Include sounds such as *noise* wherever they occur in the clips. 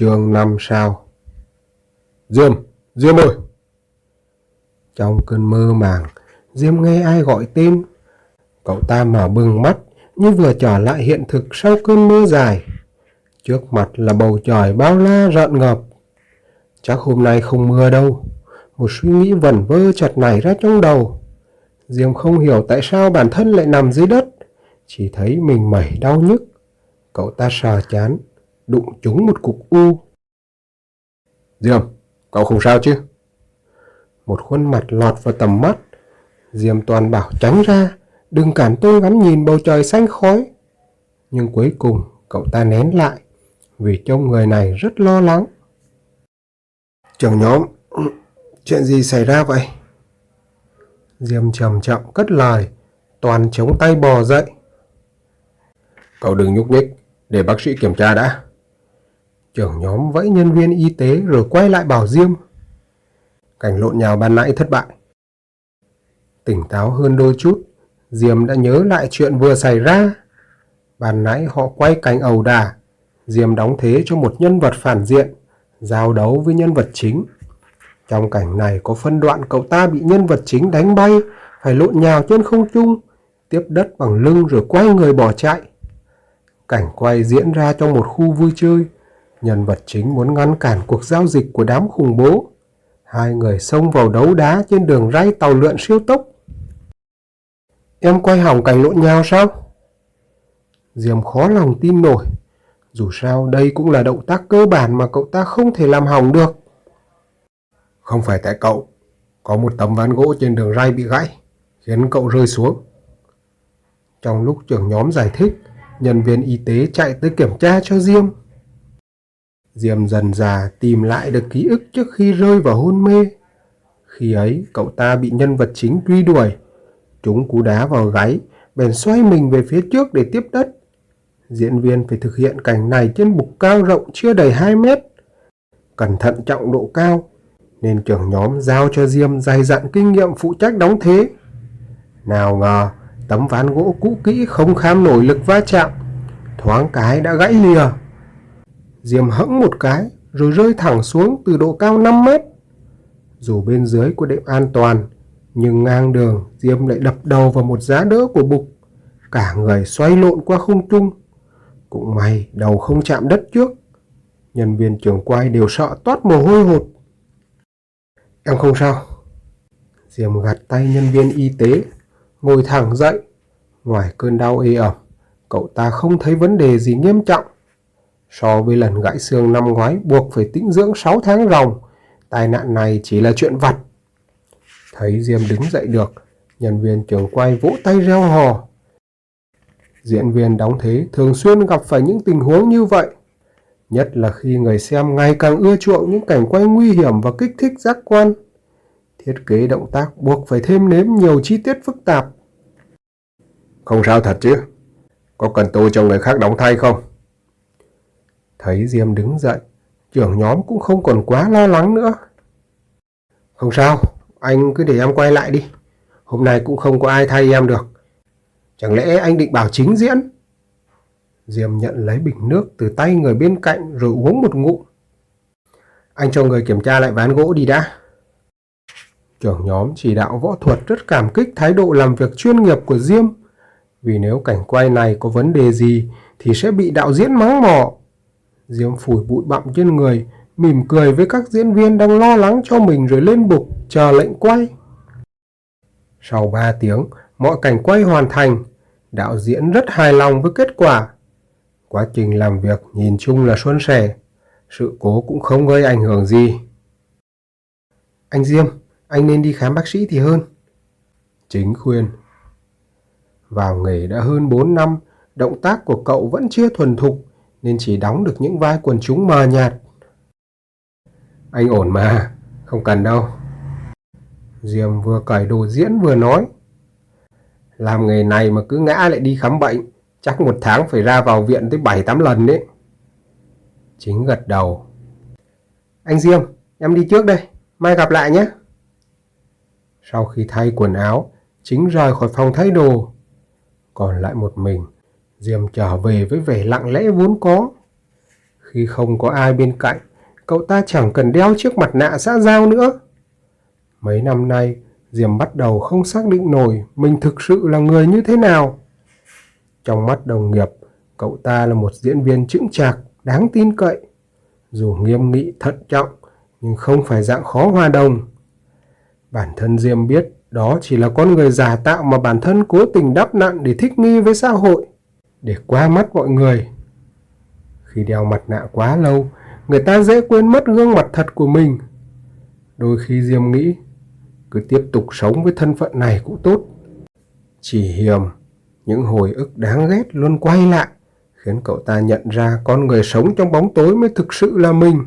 chương năm sao Diêm, Diêm ơi! Trong cơn mơ màng, Diêm nghe ai gọi tên. Cậu ta mở bừng mắt như vừa trở lại hiện thực sau cơn mưa dài. Trước mặt là bầu trời bao la rợn ngập. Chắc hôm nay không mưa đâu. Một suy nghĩ vẩn vơ chợt nảy ra trong đầu. Diêm không hiểu tại sao bản thân lại nằm dưới đất. Chỉ thấy mình mẩy đau nhức. Cậu ta sờ chán, đụng trúng một cục u. Diêm, cậu không sao chứ? Một khuôn mặt lọt vào tầm mắt. Diêm toàn bảo tránh ra, đừng cản tôi ngắm nhìn bầu trời xanh khói. Nhưng cuối cùng cậu ta nén lại, vì trông người này rất lo lắng. Trưởng nhóm, *clears throat* chuyện gì xảy ra vậy? Diêm trầm chậm cất lời, toàn chống tay bò dậy. Cậu đừng nhúc nhích, để bác sĩ kiểm tra đã. Trưởng nhóm vẫy nhân viên y tế rồi quay lại bảo Diêm. Cảnh lộn nhào ban nãy thất bại. Tỉnh táo hơn đôi chút, Diêm đã nhớ lại chuyện vừa xảy ra. Ban nãy họ quay cảnh ẩu đả, Diêm đóng thế cho một nhân vật phản diện, giao đấu với nhân vật chính. Trong cảnh này có phân đoạn cậu ta bị nhân vật chính đánh bay, phải lộn nhào trên không trung, tiếp đất bằng lưng rồi quay người bỏ chạy. Cảnh quay diễn ra trong một khu vui chơi, nhân vật chính muốn ngăn cản cuộc giao dịch của đám khủng bố. Hai người xông vào đấu đá trên đường ray tàu lượn siêu tốc. Em quay hỏng cảnh lộn nhau sao? Diệm khó lòng tin nổi. Dù sao đây cũng là động tác cơ bản mà cậu ta không thể làm hỏng được. Không phải tại cậu. Có một tấm ván gỗ trên đường ray bị gãy, khiến cậu rơi xuống. Trong lúc trưởng nhóm giải thích, nhân viên y tế chạy tới kiểm tra cho Diêm. Diêm dần già tìm lại được ký ức trước khi rơi vào hôn mê. Khi ấy, cậu ta bị nhân vật chính truy đuổi. Chúng cú đá vào gáy, bèn xoay mình về phía trước để tiếp đất. Diễn viên phải thực hiện cảnh này trên bục cao rộng chưa đầy 2 mét. Cẩn thận trọng độ cao, nên trưởng nhóm giao cho Diêm dày dặn kinh nghiệm phụ trách đóng thế. Nào ngờ, tấm ván gỗ cũ kỹ không kham nổi lực va chạm, thoáng cái đã gãy lìa. Diêm hẫng một cái rồi rơi thẳng xuống từ độ cao 5 mét. Dù bên dưới có đệm an toàn, nhưng ngang đường Diêm lại đập đầu vào một giá đỡ của bục. Cả người xoay lộn qua không trung. Cũng may đầu không chạm đất trước. Nhân viên trường quay đều sợ toát mồ hôi hột. Em không sao. Diêm gạt tay nhân viên y tế, ngồi thẳng dậy. Ngoài cơn đau ê ẩm, cậu ta không thấy vấn đề gì nghiêm trọng. So với lần gãy xương năm ngoái buộc phải tĩnh dưỡng 6 tháng ròng, tai nạn này chỉ là chuyện vặt. Thấy Diêm đứng dậy được, nhân viên trường quay vỗ tay reo hò. Diễn viên đóng thế thường xuyên gặp phải những tình huống như vậy. Nhất là khi người xem ngày càng ưa chuộng những cảnh quay nguy hiểm và kích thích giác quan. Thiết kế động tác buộc phải thêm nếm nhiều chi tiết phức tạp. Không sao thật chứ? Có cần tôi cho người khác đóng thay không? Thấy Diêm đứng dậy, trưởng nhóm cũng không còn quá lo lắng nữa. Không sao, anh cứ để em quay lại đi. Hôm nay cũng không có ai thay em được. Chẳng lẽ anh định bảo chính diễn? Diêm nhận lấy bình nước từ tay người bên cạnh rồi uống một ngụm. Anh cho người kiểm tra lại ván gỗ đi đã. Trưởng nhóm chỉ đạo võ thuật rất cảm kích thái độ làm việc chuyên nghiệp của Diêm. Vì nếu cảnh quay này có vấn đề gì thì sẽ bị đạo diễn mắng mỏ Diễm phủi bụi bặm trên người, mỉm cười với các diễn viên đang lo lắng cho mình rồi lên bục, chờ lệnh quay. Sau 3 tiếng, mọi cảnh quay hoàn thành. Đạo diễn rất hài lòng với kết quả. Quá trình làm việc nhìn chung là suôn sẻ. Sự cố cũng không gây ảnh hưởng gì. Anh Diêm, anh nên đi khám bác sĩ thì hơn. Chính khuyên. Vào nghề đã hơn 4 năm, động tác của cậu vẫn chưa thuần thục nên chỉ đóng được những vai quần chúng mờ nhạt. Anh ổn mà, không cần đâu. Diêm vừa cởi đồ diễn vừa nói. Làm nghề này mà cứ ngã lại đi khám bệnh, chắc một tháng phải ra vào viện tới 7-8 lần đấy. Chính gật đầu. Anh Diêm, em đi trước đây, mai gặp lại nhé. Sau khi thay quần áo, chính rời khỏi phòng thay đồ. Còn lại một mình, Diêm trở về với vẻ lặng lẽ vốn có. Khi không có ai bên cạnh, cậu ta chẳng cần đeo chiếc mặt nạ xã giao nữa. Mấy năm nay, Diêm bắt đầu không xác định nổi mình thực sự là người như thế nào. Trong mắt đồng nghiệp, cậu ta là một diễn viên chững chạc, đáng tin cậy. Dù nghiêm nghị thận trọng, nhưng không phải dạng khó hòa đồng. Bản thân Diêm biết đó chỉ là con người giả tạo mà bản thân cố tình đắp nặn để thích nghi với xã hội, để qua mắt mọi người. Khi đeo mặt nạ quá lâu, người ta dễ quên mất gương mặt thật của mình. Đôi khi Diêm nghĩ, cứ tiếp tục sống với thân phận này cũng tốt. Chỉ hiềm, những hồi ức đáng ghét luôn quay lại, khiến cậu ta nhận ra con người sống trong bóng tối mới thực sự là mình.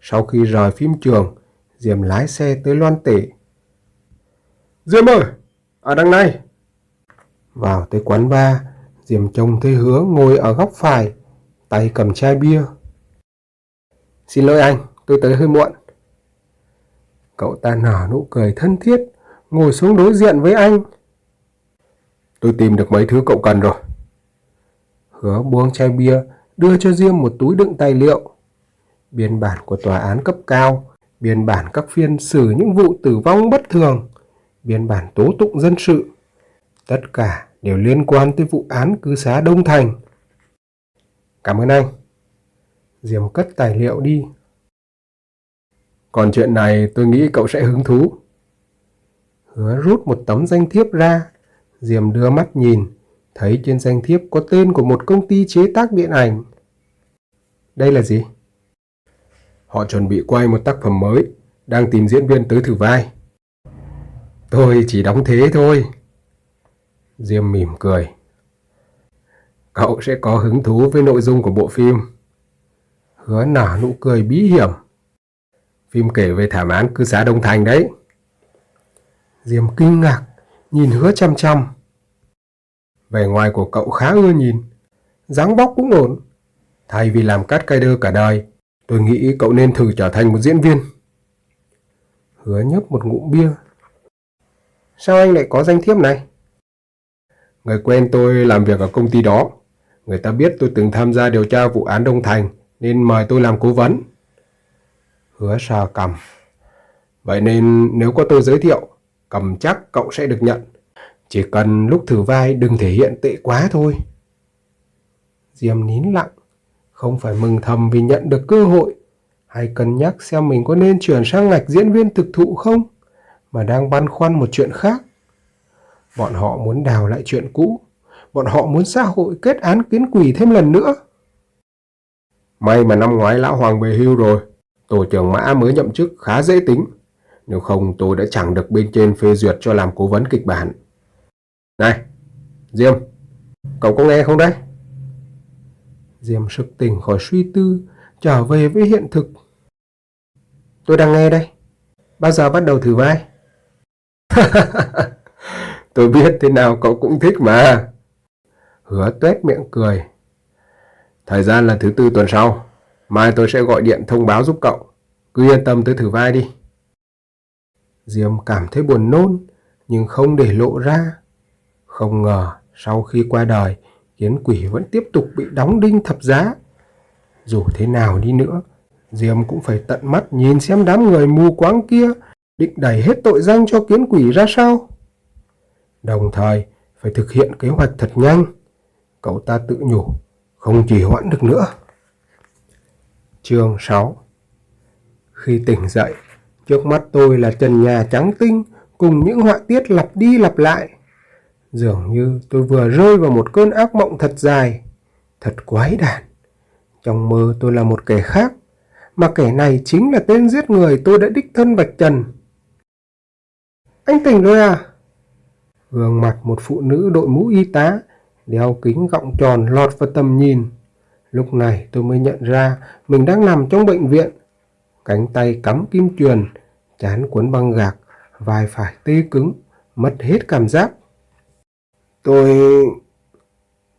Sau khi rời phim trường, Diệm lái xe tới Loan Tể. Diệm ơi, ở đằng này. Vào tới quán bar, Diệm trông thấy hứa ngồi ở góc phải, tay cầm chai bia. Xin lỗi anh, tôi tới hơi muộn. Cậu ta nở nụ cười thân thiết, ngồi xuống đối diện với anh. Tôi tìm được mấy thứ cậu cần rồi. Hứa buông chai bia, đưa cho Diêm một túi đựng tài liệu. Biên bản của tòa án cấp cao, biên bản các phiên xử những vụ tử vong bất thường, biên bản tố tụng dân sự. Tất cả đều liên quan tới vụ án cư xá Đông Thành. Cảm ơn anh. Diệm cất tài liệu đi. Còn chuyện này tôi nghĩ cậu sẽ hứng thú. Hứa rút một tấm danh thiếp ra. Diệm đưa mắt nhìn, thấy trên danh thiếp có tên của một công ty chế tác điện ảnh. Đây là gì? Họ chuẩn bị quay một tác phẩm mới, đang tìm diễn viên tới thử vai. Tôi chỉ đóng thế thôi. Diêm mỉm cười. Cậu sẽ có hứng thú với nội dung của bộ phim. Hứa nở nụ cười bí hiểm. Phim kể về thảm án cư xá Đông Thành đấy. Diêm kinh ngạc, nhìn hứa chăm chăm. Vẻ ngoài của cậu khá ưa nhìn, dáng bóc cũng ổn. Thay vì làm cắt cây đơ cả đời, tôi nghĩ cậu nên thử trở thành một diễn viên. Hứa nhấp một ngụm bia. Sao anh lại có danh thiếp này? Người quen tôi làm việc ở công ty đó. Người ta biết tôi từng tham gia điều tra vụ án Đông Thành nên mời tôi làm cố vấn. Hứa sờ cầm. Vậy nên nếu có tôi giới thiệu, cầm chắc cậu sẽ được nhận. Chỉ cần lúc thử vai đừng thể hiện tệ quá thôi. Diêm nín lặng, không phải mừng thầm vì nhận được cơ hội, hay cân nhắc xem mình có nên chuyển sang ngạch diễn viên thực thụ không, mà đang băn khoăn một chuyện khác. Bọn họ muốn đào lại chuyện cũ, bọn họ muốn xã hội kết án kiến quỷ thêm lần nữa. May mà năm ngoái lão Hoàng về hưu rồi, tổ trưởng mã mới nhậm chức khá dễ tính. Nếu không tôi đã chẳng được bên trên phê duyệt cho làm cố vấn kịch bản. Này, Diêm, cậu có nghe không đấy? Diêm sực tỉnh khỏi suy tư, trở về với hiện thực. Tôi đang nghe đây. Bao giờ bắt đầu thử vai? *laughs* tôi biết thế nào cậu cũng thích mà. Hứa tuét miệng cười. Thời gian là thứ tư tuần sau. Mai tôi sẽ gọi điện thông báo giúp cậu. Cứ yên tâm tới thử vai đi. Diêm cảm thấy buồn nôn, nhưng không để lộ ra. Không ngờ, sau khi qua đời, kiến quỷ vẫn tiếp tục bị đóng đinh thập giá. Dù thế nào đi nữa, Diêm cũng phải tận mắt nhìn xem đám người mù quáng kia định đẩy hết tội danh cho kiến quỷ ra sao. Đồng thời, phải thực hiện kế hoạch thật nhanh. Cậu ta tự nhủ, không chỉ hoãn được nữa. Chương 6 Khi tỉnh dậy, trước mắt tôi là trần nhà trắng tinh cùng những họa tiết lặp đi lặp lại. Dường như tôi vừa rơi vào một cơn ác mộng thật dài, thật quái đản. Trong mơ tôi là một kẻ khác, mà kẻ này chính là tên giết người tôi đã đích thân vạch trần. Anh tỉnh rồi à? Gương mặt một phụ nữ đội mũ y tá, đeo kính gọng tròn lọt vào tầm nhìn. Lúc này tôi mới nhận ra mình đang nằm trong bệnh viện. Cánh tay cắm kim truyền, chán cuốn băng gạc, vai phải tê cứng, mất hết cảm giác. Tôi...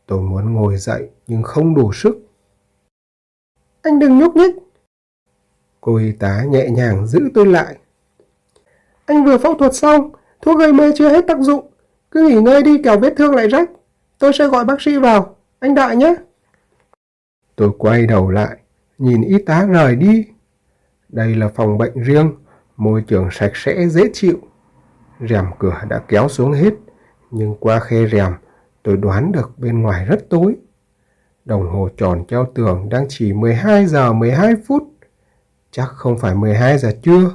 Tôi muốn ngồi dậy nhưng không đủ sức. Anh đừng nhúc nhích. Cô y tá nhẹ nhàng giữ tôi lại. Anh vừa phẫu thuật xong, thuốc gây mê chưa hết tác dụng. Cứ nghỉ ngơi đi kẻo vết thương lại rách. Tôi sẽ gọi bác sĩ vào. Anh đợi nhé. Tôi quay đầu lại, nhìn y tá rời đi. Đây là phòng bệnh riêng, môi trường sạch sẽ dễ chịu. Rèm cửa đã kéo xuống hết, nhưng qua khe rèm tôi đoán được bên ngoài rất tối. Đồng hồ tròn treo tường đang chỉ 12 giờ 12 phút. Chắc không phải 12 giờ trưa.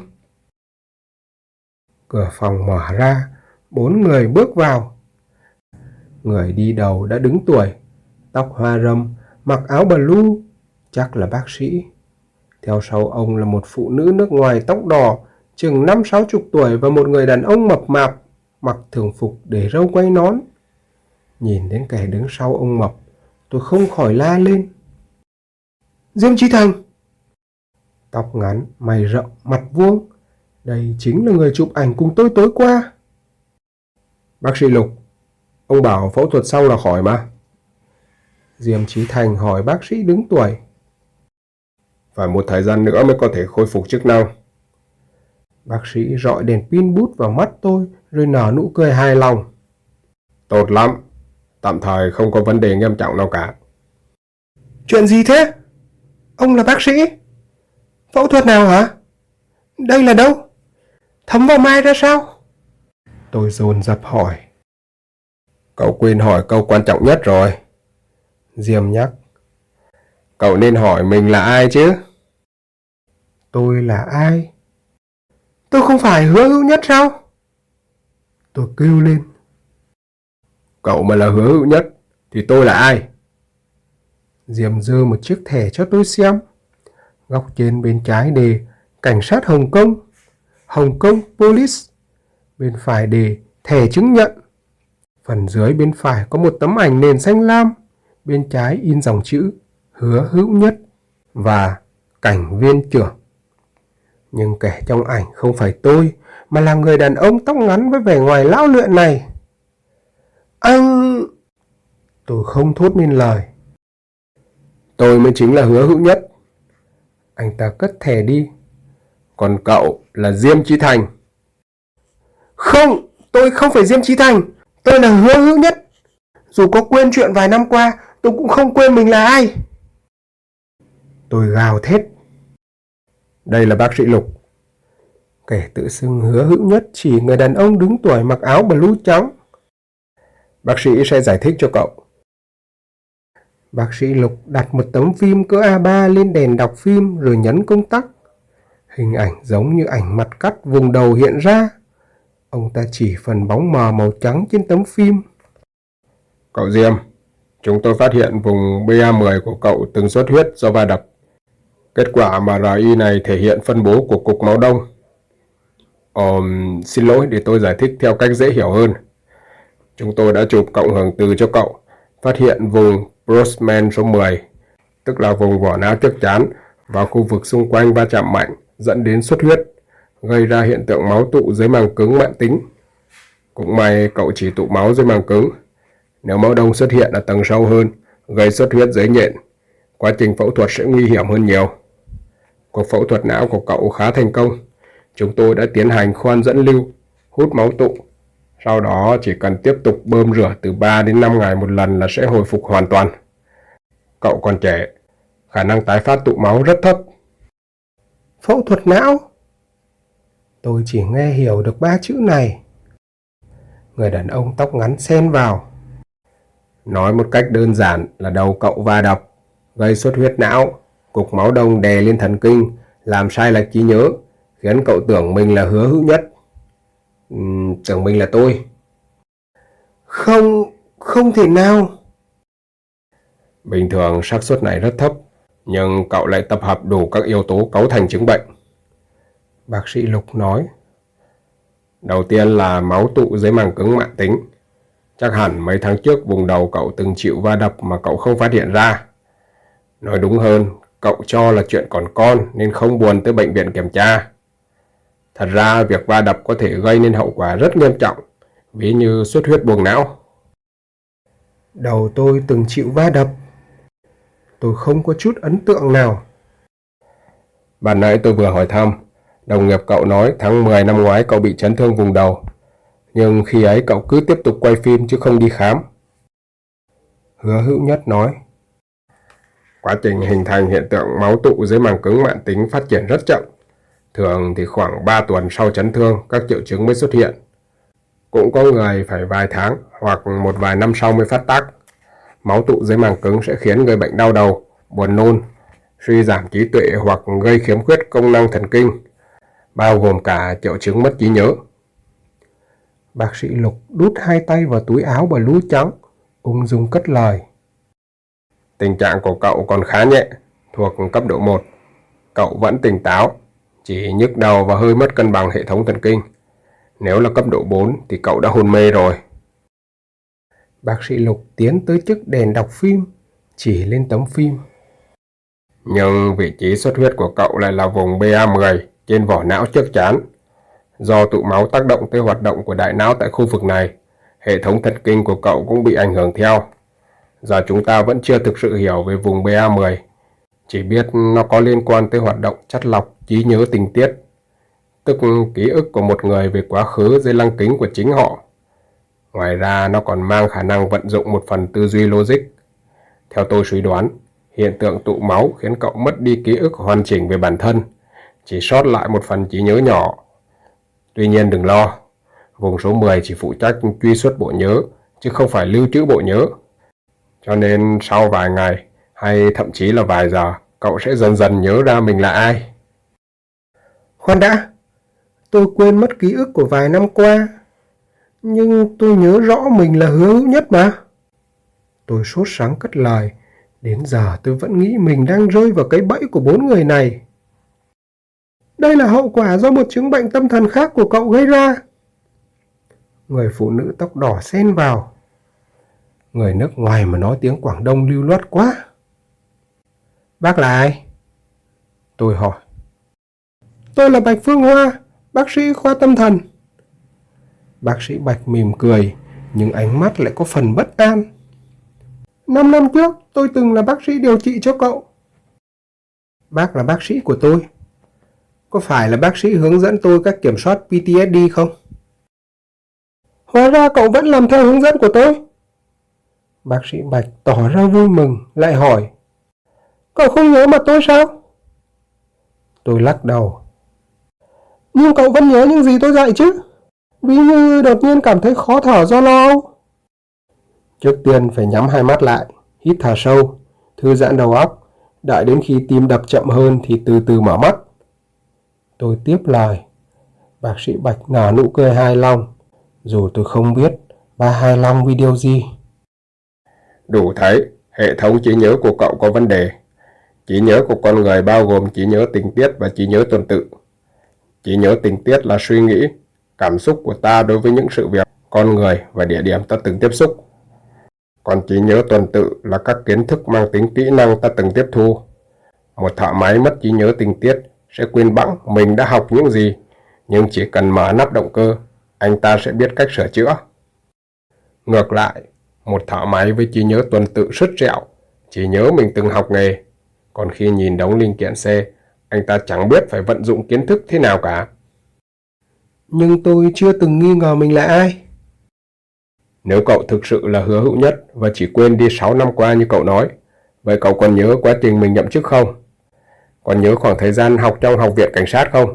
Cửa phòng mở ra, bốn người bước vào. Người đi đầu đã đứng tuổi, tóc hoa râm, mặc áo blue, chắc là bác sĩ. Theo sau ông là một phụ nữ nước ngoài tóc đỏ, chừng năm sáu chục tuổi và một người đàn ông mập mạp, mặc thường phục để râu quay nón. Nhìn đến kẻ đứng sau ông mập, tôi không khỏi la lên. Diêm trí Thành! Tóc ngắn, mày rậm, mặt vuông. Đây chính là người chụp ảnh cùng tôi tối qua. Bác sĩ Lục, ông bảo phẫu thuật xong là khỏi mà. Diêm Chí Thành hỏi bác sĩ đứng tuổi. Phải một thời gian nữa mới có thể khôi phục chức năng. Bác sĩ rọi đèn pin bút vào mắt tôi rồi nở nụ cười hài lòng. Tốt lắm, tạm thời không có vấn đề nghiêm trọng nào cả. Chuyện gì thế? Ông là bác sĩ? Phẫu thuật nào hả? Đây là đâu? Thấm vào mai ra sao? Tôi dồn dập hỏi. Cậu quên hỏi câu quan trọng nhất rồi. Diêm nhắc. Cậu nên hỏi mình là ai chứ? Tôi là ai? Tôi không phải hứa hữu nhất sao? Tôi kêu lên. Cậu mà là hứa hữu nhất, thì tôi là ai? Diệm dơ một chiếc thẻ cho tôi xem. Góc trên bên trái đề Cảnh sát Hồng Kông, Hồng Kông Police. Bên phải đề thẻ chứng nhận. Phần dưới bên phải có một tấm ảnh nền xanh lam. Bên trái in dòng chữ hứa hữu nhất và cảnh viên trưởng. Nhưng kẻ trong ảnh không phải tôi, mà là người đàn ông tóc ngắn với vẻ ngoài lão luyện này. Anh... Tôi không thốt nên lời. Tôi mới chính là hứa hữu nhất. Anh ta cất thẻ đi. Còn cậu là Diêm chi Thành. Không, tôi không phải Diêm Chí Thành. Tôi là hứa hữu nhất. Dù có quên chuyện vài năm qua, tôi cũng không quên mình là ai. Tôi gào thét. Đây là bác sĩ Lục. Kẻ tự xưng hứa hữu nhất chỉ người đàn ông đứng tuổi mặc áo blue trắng. Bác sĩ sẽ giải thích cho cậu. Bác sĩ Lục đặt một tấm phim cỡ A3 lên đèn đọc phim rồi nhấn công tắc. Hình ảnh giống như ảnh mặt cắt vùng đầu hiện ra. Ông ta chỉ phần bóng mờ màu trắng trên tấm phim. Cậu Diêm, chúng tôi phát hiện vùng BA10 của cậu từng xuất huyết do va đập. Kết quả MRI này thể hiện phân bố của cục máu đông. Um, xin lỗi để tôi giải thích theo cách dễ hiểu hơn. Chúng tôi đã chụp cộng hưởng từ cho cậu, phát hiện vùng Brosman số 10, tức là vùng vỏ não trước chán và khu vực xung quanh va chạm mạnh dẫn đến xuất huyết, gây ra hiện tượng máu tụ dưới màng cứng mãn tính. Cũng may cậu chỉ tụ máu dưới màng cứng. Nếu máu đông xuất hiện ở tầng sâu hơn, gây xuất huyết dưới nhện, quá trình phẫu thuật sẽ nguy hiểm hơn nhiều. Cuộc phẫu thuật não của cậu khá thành công. Chúng tôi đã tiến hành khoan dẫn lưu, hút máu tụ. Sau đó chỉ cần tiếp tục bơm rửa từ 3 đến 5 ngày một lần là sẽ hồi phục hoàn toàn. Cậu còn trẻ, khả năng tái phát tụ máu rất thấp. Phẫu thuật não? Tôi chỉ nghe hiểu được ba chữ này. Người đàn ông tóc ngắn xen vào. Nói một cách đơn giản là đầu cậu va đập, gây xuất huyết não, cục máu đông đè lên thần kinh, làm sai lệch trí nhớ, khiến cậu tưởng mình là hứa hữu nhất. Uhm, tưởng mình là tôi. Không, không thể nào. Bình thường xác suất này rất thấp, nhưng cậu lại tập hợp đủ các yếu tố cấu thành chứng bệnh. Bác sĩ Lục nói. Đầu tiên là máu tụ dưới màng cứng mạng tính. Chắc hẳn mấy tháng trước vùng đầu cậu từng chịu va đập mà cậu không phát hiện ra. Nói đúng hơn, cậu cho là chuyện còn con nên không buồn tới bệnh viện kiểm tra. Thật ra việc va đập có thể gây nên hậu quả rất nghiêm trọng, ví như xuất huyết buồng não. Đầu tôi từng chịu va đập. Tôi không có chút ấn tượng nào. Bạn nãy tôi vừa hỏi thăm, đồng nghiệp cậu nói tháng 10 năm ngoái cậu bị chấn thương vùng đầu. Nhưng khi ấy cậu cứ tiếp tục quay phim chứ không đi khám. Hứa hữu nhất nói. Quá trình hình thành hiện tượng máu tụ dưới màng cứng mạng tính phát triển rất chậm. Thường thì khoảng 3 tuần sau chấn thương, các triệu chứng mới xuất hiện. Cũng có người phải vài tháng hoặc một vài năm sau mới phát tác. Máu tụ dưới màng cứng sẽ khiến người bệnh đau đầu, buồn nôn, suy giảm trí tuệ hoặc gây khiếm khuyết công năng thần kinh, bao gồm cả triệu chứng mất trí nhớ. Bác sĩ Lục đút hai tay vào túi áo và lúi trắng, ung dung cất lời. Tình trạng của cậu còn khá nhẹ, thuộc cấp độ 1. Cậu vẫn tỉnh táo, chỉ nhức đầu và hơi mất cân bằng hệ thống thần kinh. Nếu là cấp độ 4 thì cậu đã hôn mê rồi. Bác sĩ Lục tiến tới chiếc đèn đọc phim, chỉ lên tấm phim. Nhưng vị trí xuất huyết của cậu lại là vùng BA10 trên vỏ não trước chán. Do tụ máu tác động tới hoạt động của đại não tại khu vực này, hệ thống thần kinh của cậu cũng bị ảnh hưởng theo. Giờ chúng ta vẫn chưa thực sự hiểu về vùng BA10, chỉ biết nó có liên quan tới hoạt động chất lọc trí nhớ tình tiết, tức ký ức của một người về quá khứ dưới lăng kính của chính họ. Ngoài ra nó còn mang khả năng vận dụng một phần tư duy logic. Theo tôi suy đoán, hiện tượng tụ máu khiến cậu mất đi ký ức hoàn chỉnh về bản thân, chỉ sót lại một phần trí nhớ nhỏ. Tuy nhiên đừng lo, vùng số 10 chỉ phụ trách truy xuất bộ nhớ, chứ không phải lưu trữ bộ nhớ. Cho nên sau vài ngày, hay thậm chí là vài giờ, cậu sẽ dần dần nhớ ra mình là ai. Khoan đã, tôi quên mất ký ức của vài năm qua, nhưng tôi nhớ rõ mình là hứa hữu nhất mà. Tôi sốt sáng cất lời, đến giờ tôi vẫn nghĩ mình đang rơi vào cái bẫy của bốn người này. Đây là hậu quả do một chứng bệnh tâm thần khác của cậu gây ra. Người phụ nữ tóc đỏ xen vào. Người nước ngoài mà nói tiếng Quảng Đông lưu loát quá. Bác là ai? Tôi hỏi. Tôi là Bạch Phương Hoa, bác sĩ khoa tâm thần. Bác sĩ Bạch mỉm cười, nhưng ánh mắt lại có phần bất an. Năm năm trước, tôi từng là bác sĩ điều trị cho cậu. Bác là bác sĩ của tôi. Có phải là bác sĩ hướng dẫn tôi cách kiểm soát PTSD không? Hóa ra cậu vẫn làm theo hướng dẫn của tôi. Bác sĩ Bạch tỏ ra vui mừng, lại hỏi. Cậu không nhớ mặt tôi sao? Tôi lắc đầu. Nhưng cậu vẫn nhớ những gì tôi dạy chứ? Ví như đột nhiên cảm thấy khó thở do lo âu. Trước tiên phải nhắm hai mắt lại, hít thở sâu, thư giãn đầu óc. Đợi đến khi tim đập chậm hơn thì từ từ mở mắt. Tôi tiếp lời. Bác sĩ Bạch nở nụ cười hài lòng. Dù tôi không biết ba hài lòng vì điều gì. Đủ thấy, hệ thống trí nhớ của cậu có vấn đề. Trí nhớ của con người bao gồm trí nhớ tình tiết và trí nhớ tuần tự. Trí nhớ tình tiết là suy nghĩ, cảm xúc của ta đối với những sự việc, con người và địa điểm ta từng tiếp xúc. Còn trí nhớ tuần tự là các kiến thức mang tính kỹ năng ta từng tiếp thu. Một thợ máy mất trí nhớ tình tiết sẽ quên bẵng mình đã học những gì, nhưng chỉ cần mở nắp động cơ, anh ta sẽ biết cách sửa chữa. Ngược lại, một thợ máy với trí nhớ tuần tự sứt sẹo, chỉ nhớ mình từng học nghề, còn khi nhìn đống linh kiện xe, anh ta chẳng biết phải vận dụng kiến thức thế nào cả. Nhưng tôi chưa từng nghi ngờ mình là ai. Nếu cậu thực sự là hứa hữu nhất và chỉ quên đi 6 năm qua như cậu nói, vậy cậu còn nhớ quá trình mình nhậm chức không? Còn nhớ khoảng thời gian học trong học viện cảnh sát không?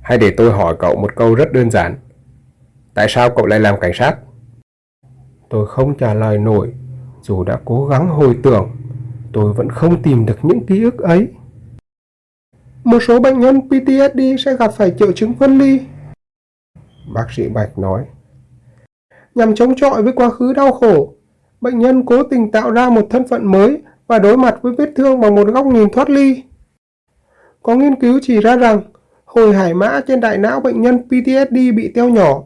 Hay để tôi hỏi cậu một câu rất đơn giản. Tại sao cậu lại làm cảnh sát? Tôi không trả lời nổi, dù đã cố gắng hồi tưởng, tôi vẫn không tìm được những ký ức ấy. Một số bệnh nhân PTSD sẽ gặp phải triệu chứng phân ly. Bác sĩ Bạch nói. Nhằm chống chọi với quá khứ đau khổ, bệnh nhân cố tình tạo ra một thân phận mới và đối mặt với vết thương bằng một góc nhìn thoát ly. Có nghiên cứu chỉ ra rằng hồi hải mã trên đại não bệnh nhân PTSD bị teo nhỏ,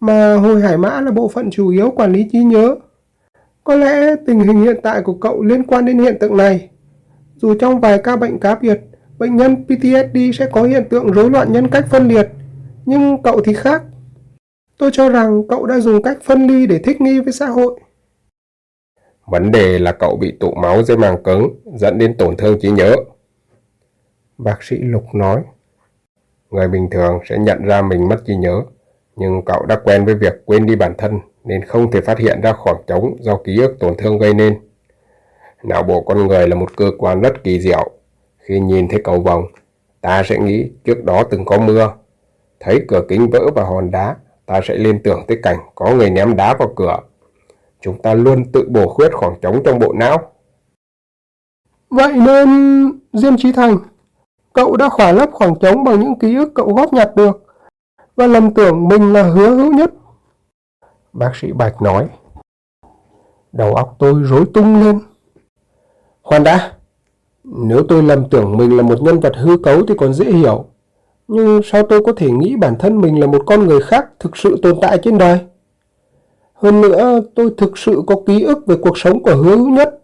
mà hồi hải mã là bộ phận chủ yếu quản lý trí nhớ. Có lẽ tình hình hiện tại của cậu liên quan đến hiện tượng này. Dù trong vài ca bệnh cá biệt, bệnh nhân PTSD sẽ có hiện tượng rối loạn nhân cách phân liệt, nhưng cậu thì khác. Tôi cho rằng cậu đã dùng cách phân ly để thích nghi với xã hội. Vấn đề là cậu bị tụ máu dưới màng cứng dẫn đến tổn thương trí nhớ. Bác sĩ Lục nói. Người bình thường sẽ nhận ra mình mất trí nhớ, nhưng cậu đã quen với việc quên đi bản thân nên không thể phát hiện ra khoảng trống do ký ức tổn thương gây nên. Não bộ con người là một cơ quan rất kỳ diệu. Khi nhìn thấy cầu vồng, ta sẽ nghĩ trước đó từng có mưa. Thấy cửa kính vỡ và hòn đá, ta sẽ liên tưởng tới cảnh có người ném đá vào cửa. Chúng ta luôn tự bổ khuyết khoảng trống trong bộ não. Vậy nên, Diêm Trí Thành, cậu đã khỏa lấp khoảng trống bằng những ký ức cậu góp nhặt được và lầm tưởng mình là hứa hữu nhất. Bác sĩ Bạch nói. Đầu óc tôi rối tung lên. Khoan đã, nếu tôi lầm tưởng mình là một nhân vật hư cấu thì còn dễ hiểu. Nhưng sao tôi có thể nghĩ bản thân mình là một con người khác thực sự tồn tại trên đời? Hơn nữa, tôi thực sự có ký ức về cuộc sống của hứa hữu nhất.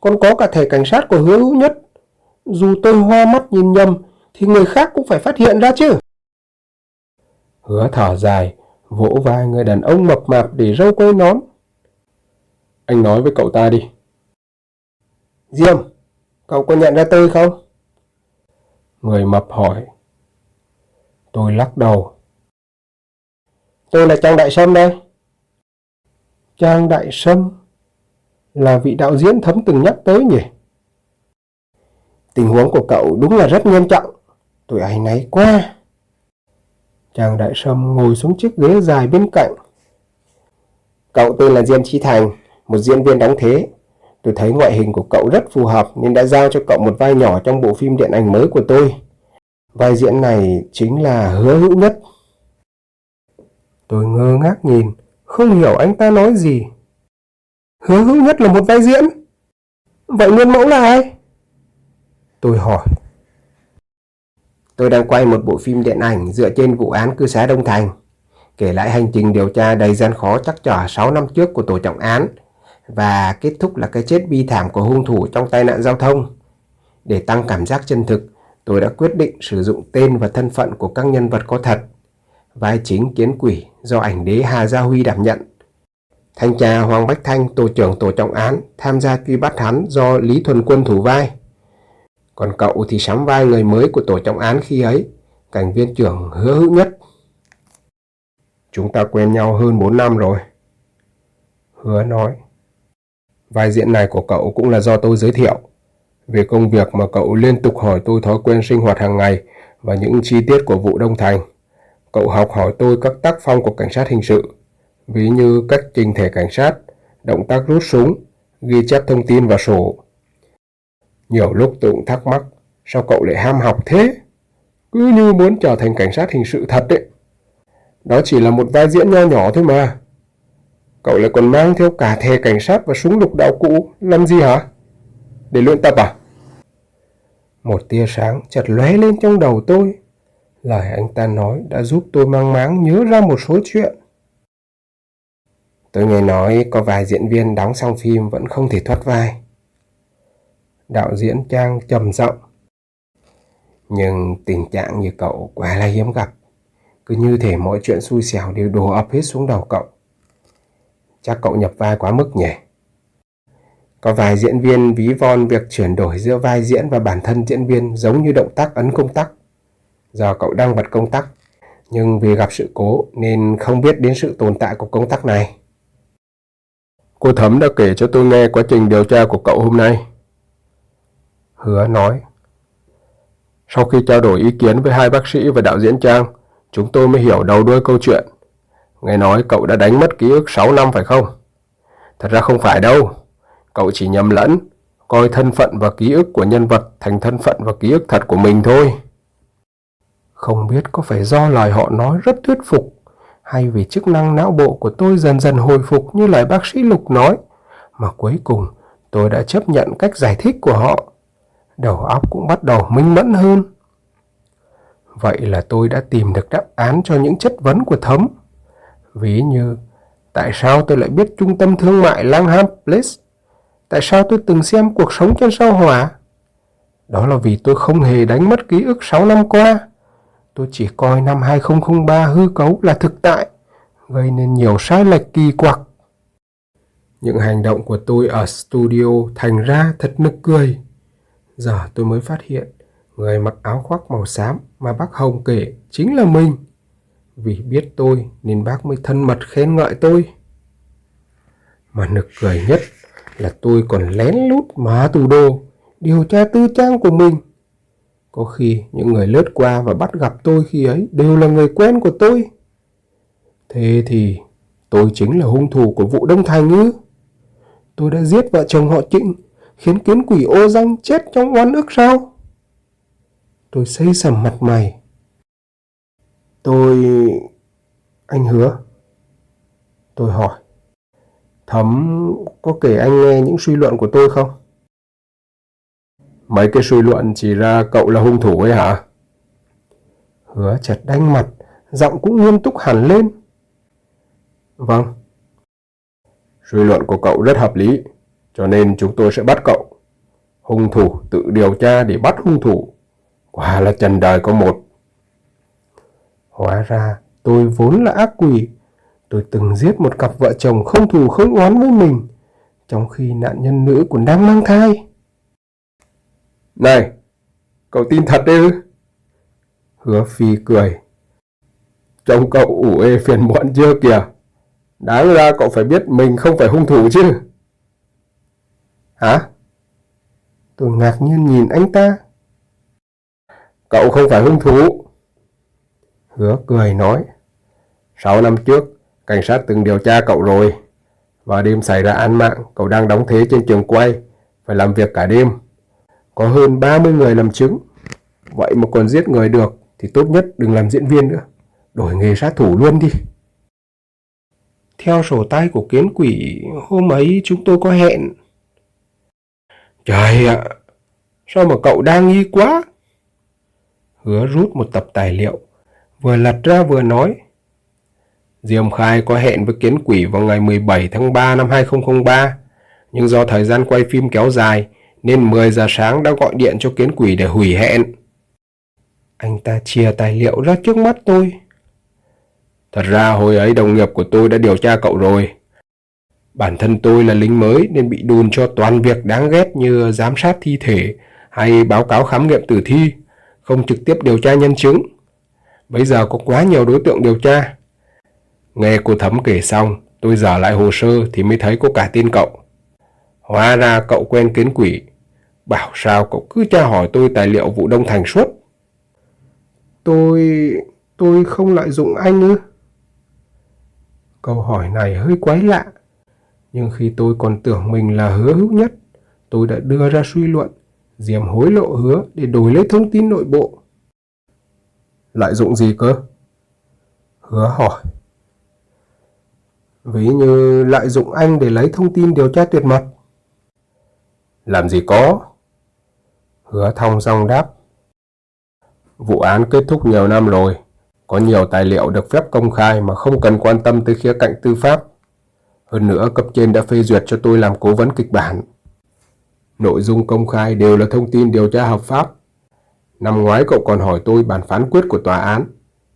Còn có cả thẻ cảnh sát của hứa hữu nhất. Dù tôi hoa mắt nhìn nhầm, thì người khác cũng phải phát hiện ra chứ. Hứa thở dài, vỗ vai người đàn ông mập mạp để râu quay nón. Anh nói với cậu ta đi. Diêm, cậu có nhận ra tôi không? Người mập hỏi. Tôi lắc đầu. Tôi là Trang Đại Sâm đây. Trang Đại Sâm là vị đạo diễn thấm từng nhắc tới nhỉ? Tình huống của cậu đúng là rất nghiêm trọng. Tôi ấy náy quá. Chàng đại sâm ngồi xuống chiếc ghế dài bên cạnh. Cậu tên là Diêm Chi Thành, một diễn viên đóng thế. Tôi thấy ngoại hình của cậu rất phù hợp nên đã giao cho cậu một vai nhỏ trong bộ phim điện ảnh mới của tôi. Vai diễn này chính là hứa hữu nhất. Tôi ngơ ngác nhìn, không hiểu anh ta nói gì. Hứa hữu nhất là một vai diễn? Vậy nguyên mẫu là ai? Tôi hỏi. Tôi đang quay một bộ phim điện ảnh dựa trên vụ án cư xá Đông Thành, kể lại hành trình điều tra đầy gian khó chắc trở 6 năm trước của tổ trọng án và kết thúc là cái chết bi thảm của hung thủ trong tai nạn giao thông. Để tăng cảm giác chân thực, tôi đã quyết định sử dụng tên và thân phận của các nhân vật có thật. Vai chính kiến quỷ do ảnh đế Hà Gia Huy đảm nhận. Thanh tra Hoàng Bách Thanh, tổ trưởng tổ trọng án, tham gia truy bắt hắn do Lý Thuần Quân thủ vai. Còn cậu thì sắm vai người mới của tổ trọng án khi ấy, cảnh viên trưởng hứa hữu nhất. Chúng ta quen nhau hơn 4 năm rồi. Hứa nói. Vai diễn này của cậu cũng là do tôi giới thiệu. Về công việc mà cậu liên tục hỏi tôi thói quen sinh hoạt hàng ngày và những chi tiết của vụ Đông Thành. Cậu học hỏi tôi các tác phong của cảnh sát hình sự, ví như cách trình thể cảnh sát, động tác rút súng, ghi chép thông tin vào sổ, nhiều lúc tôi cũng thắc mắc, sao cậu lại ham học thế? Cứ như muốn trở thành cảnh sát hình sự thật đấy. Đó chỉ là một vai diễn nho nhỏ thôi mà. Cậu lại còn mang theo cả thề cảnh sát và súng lục đạo cụ, làm gì hả? Để luyện tập à? Một tia sáng chợt lóe lên trong đầu tôi. Lời anh ta nói đã giúp tôi mang máng nhớ ra một số chuyện. Tôi nghe nói có vài diễn viên đóng xong phim vẫn không thể thoát vai đạo diễn Trang trầm giọng. Nhưng tình trạng như cậu quá là hiếm gặp. Cứ như thể mọi chuyện xui xẻo đều đổ ập hết xuống đầu cậu. Chắc cậu nhập vai quá mức nhỉ? Có vài diễn viên ví von việc chuyển đổi giữa vai diễn và bản thân diễn viên giống như động tác ấn công tắc. Do cậu đang bật công tắc, nhưng vì gặp sự cố nên không biết đến sự tồn tại của công tắc này. Cô Thấm đã kể cho tôi nghe quá trình điều tra của cậu hôm nay. Hứa nói. Sau khi trao đổi ý kiến với hai bác sĩ và đạo diễn Trang, chúng tôi mới hiểu đầu đuôi câu chuyện. Nghe nói cậu đã đánh mất ký ức 6 năm phải không? Thật ra không phải đâu. Cậu chỉ nhầm lẫn, coi thân phận và ký ức của nhân vật thành thân phận và ký ức thật của mình thôi. Không biết có phải do lời họ nói rất thuyết phục, hay vì chức năng não bộ của tôi dần dần hồi phục như lời bác sĩ Lục nói, mà cuối cùng tôi đã chấp nhận cách giải thích của họ đầu óc cũng bắt đầu minh mẫn hơn. Vậy là tôi đã tìm được đáp án cho những chất vấn của Thấm. Ví như, tại sao tôi lại biết trung tâm thương mại Langham Place? Tại sao tôi từng xem cuộc sống trên sao hỏa? Đó là vì tôi không hề đánh mất ký ức 6 năm qua. Tôi chỉ coi năm 2003 hư cấu là thực tại, gây nên nhiều sai lệch kỳ quặc. Những hành động của tôi ở studio thành ra thật nực cười. Giờ tôi mới phát hiện người mặc áo khoác màu xám mà bác Hồng kể chính là mình. Vì biết tôi nên bác mới thân mật khen ngợi tôi. Mà nực cười nhất là tôi còn lén lút mở tủ đồ, điều tra tư trang của mình. Có khi những người lướt qua và bắt gặp tôi khi ấy đều là người quen của tôi. Thế thì tôi chính là hung thủ của vụ Đông Thành ư? Tôi đã giết vợ chồng họ Trịnh, khiến kiến quỷ ô danh chết trong oan ức sao? Tôi xây sầm mặt mày. Tôi... Anh hứa. Tôi hỏi. Thấm có kể anh nghe những suy luận của tôi không? Mấy cái suy luận chỉ ra cậu là hung thủ ấy hả? Hứa chật đanh mặt, giọng cũng nghiêm túc hẳn lên. Vâng. Suy luận của cậu rất hợp lý, cho nên chúng tôi sẽ bắt cậu. Hung thủ tự điều tra để bắt hung thủ. Quả là trần đời có một. Hóa ra tôi vốn là ác quỷ. Tôi từng giết một cặp vợ chồng không thù không oán với mình, trong khi nạn nhân nữ còn đang mang thai. Này, cậu tin thật đấy ư? Hứa Phi cười. Trông cậu ủ ê phiền muộn chưa kìa. Đáng ra cậu phải biết mình không phải hung thủ chứ. Hả? Tôi ngạc nhiên nhìn anh ta. Cậu không phải hung thủ. Hứa cười nói. Sáu năm trước, cảnh sát từng điều tra cậu rồi. và đêm xảy ra án mạng, cậu đang đóng thế trên trường quay, phải làm việc cả đêm. Có hơn 30 người làm chứng. Vậy mà còn giết người được thì tốt nhất đừng làm diễn viên nữa. Đổi nghề sát thủ luôn đi. Theo sổ tay của kiến quỷ, hôm ấy chúng tôi có hẹn. Trời ạ, sao mà cậu đang nghi quá? Hứa rút một tập tài liệu, vừa lật ra vừa nói. Diêm Khai có hẹn với kiến quỷ vào ngày 17 tháng 3 năm 2003, nhưng do thời gian quay phim kéo dài nên 10 giờ sáng đã gọi điện cho kiến quỷ để hủy hẹn. Anh ta chia tài liệu ra trước mắt tôi. Thật ra hồi ấy đồng nghiệp của tôi đã điều tra cậu rồi. Bản thân tôi là lính mới nên bị đùn cho toàn việc đáng ghét như giám sát thi thể hay báo cáo khám nghiệm tử thi, không trực tiếp điều tra nhân chứng. Bây giờ có quá nhiều đối tượng điều tra. Nghe cô Thấm kể xong, tôi dở lại hồ sơ thì mới thấy có cả tên cậu. Hóa ra cậu quen kiến quỷ. Bảo sao cậu cứ tra hỏi tôi tài liệu vụ Đông Thành suốt. Tôi... tôi không lợi dụng anh ư? Câu hỏi này hơi quái lạ. Nhưng khi tôi còn tưởng mình là hứa hữu nhất, tôi đã đưa ra suy luận, diềm hối lộ hứa để đổi lấy thông tin nội bộ. Lợi dụng gì cơ? Hứa hỏi. Ví như lợi dụng anh để lấy thông tin điều tra tuyệt mật. Làm gì có? Hứa thong dong đáp. Vụ án kết thúc nhiều năm rồi. Có nhiều tài liệu được phép công khai mà không cần quan tâm tới khía cạnh tư pháp. Hơn nữa, cấp trên đã phê duyệt cho tôi làm cố vấn kịch bản. Nội dung công khai đều là thông tin điều tra hợp pháp. Năm ngoái cậu còn hỏi tôi bản phán quyết của tòa án.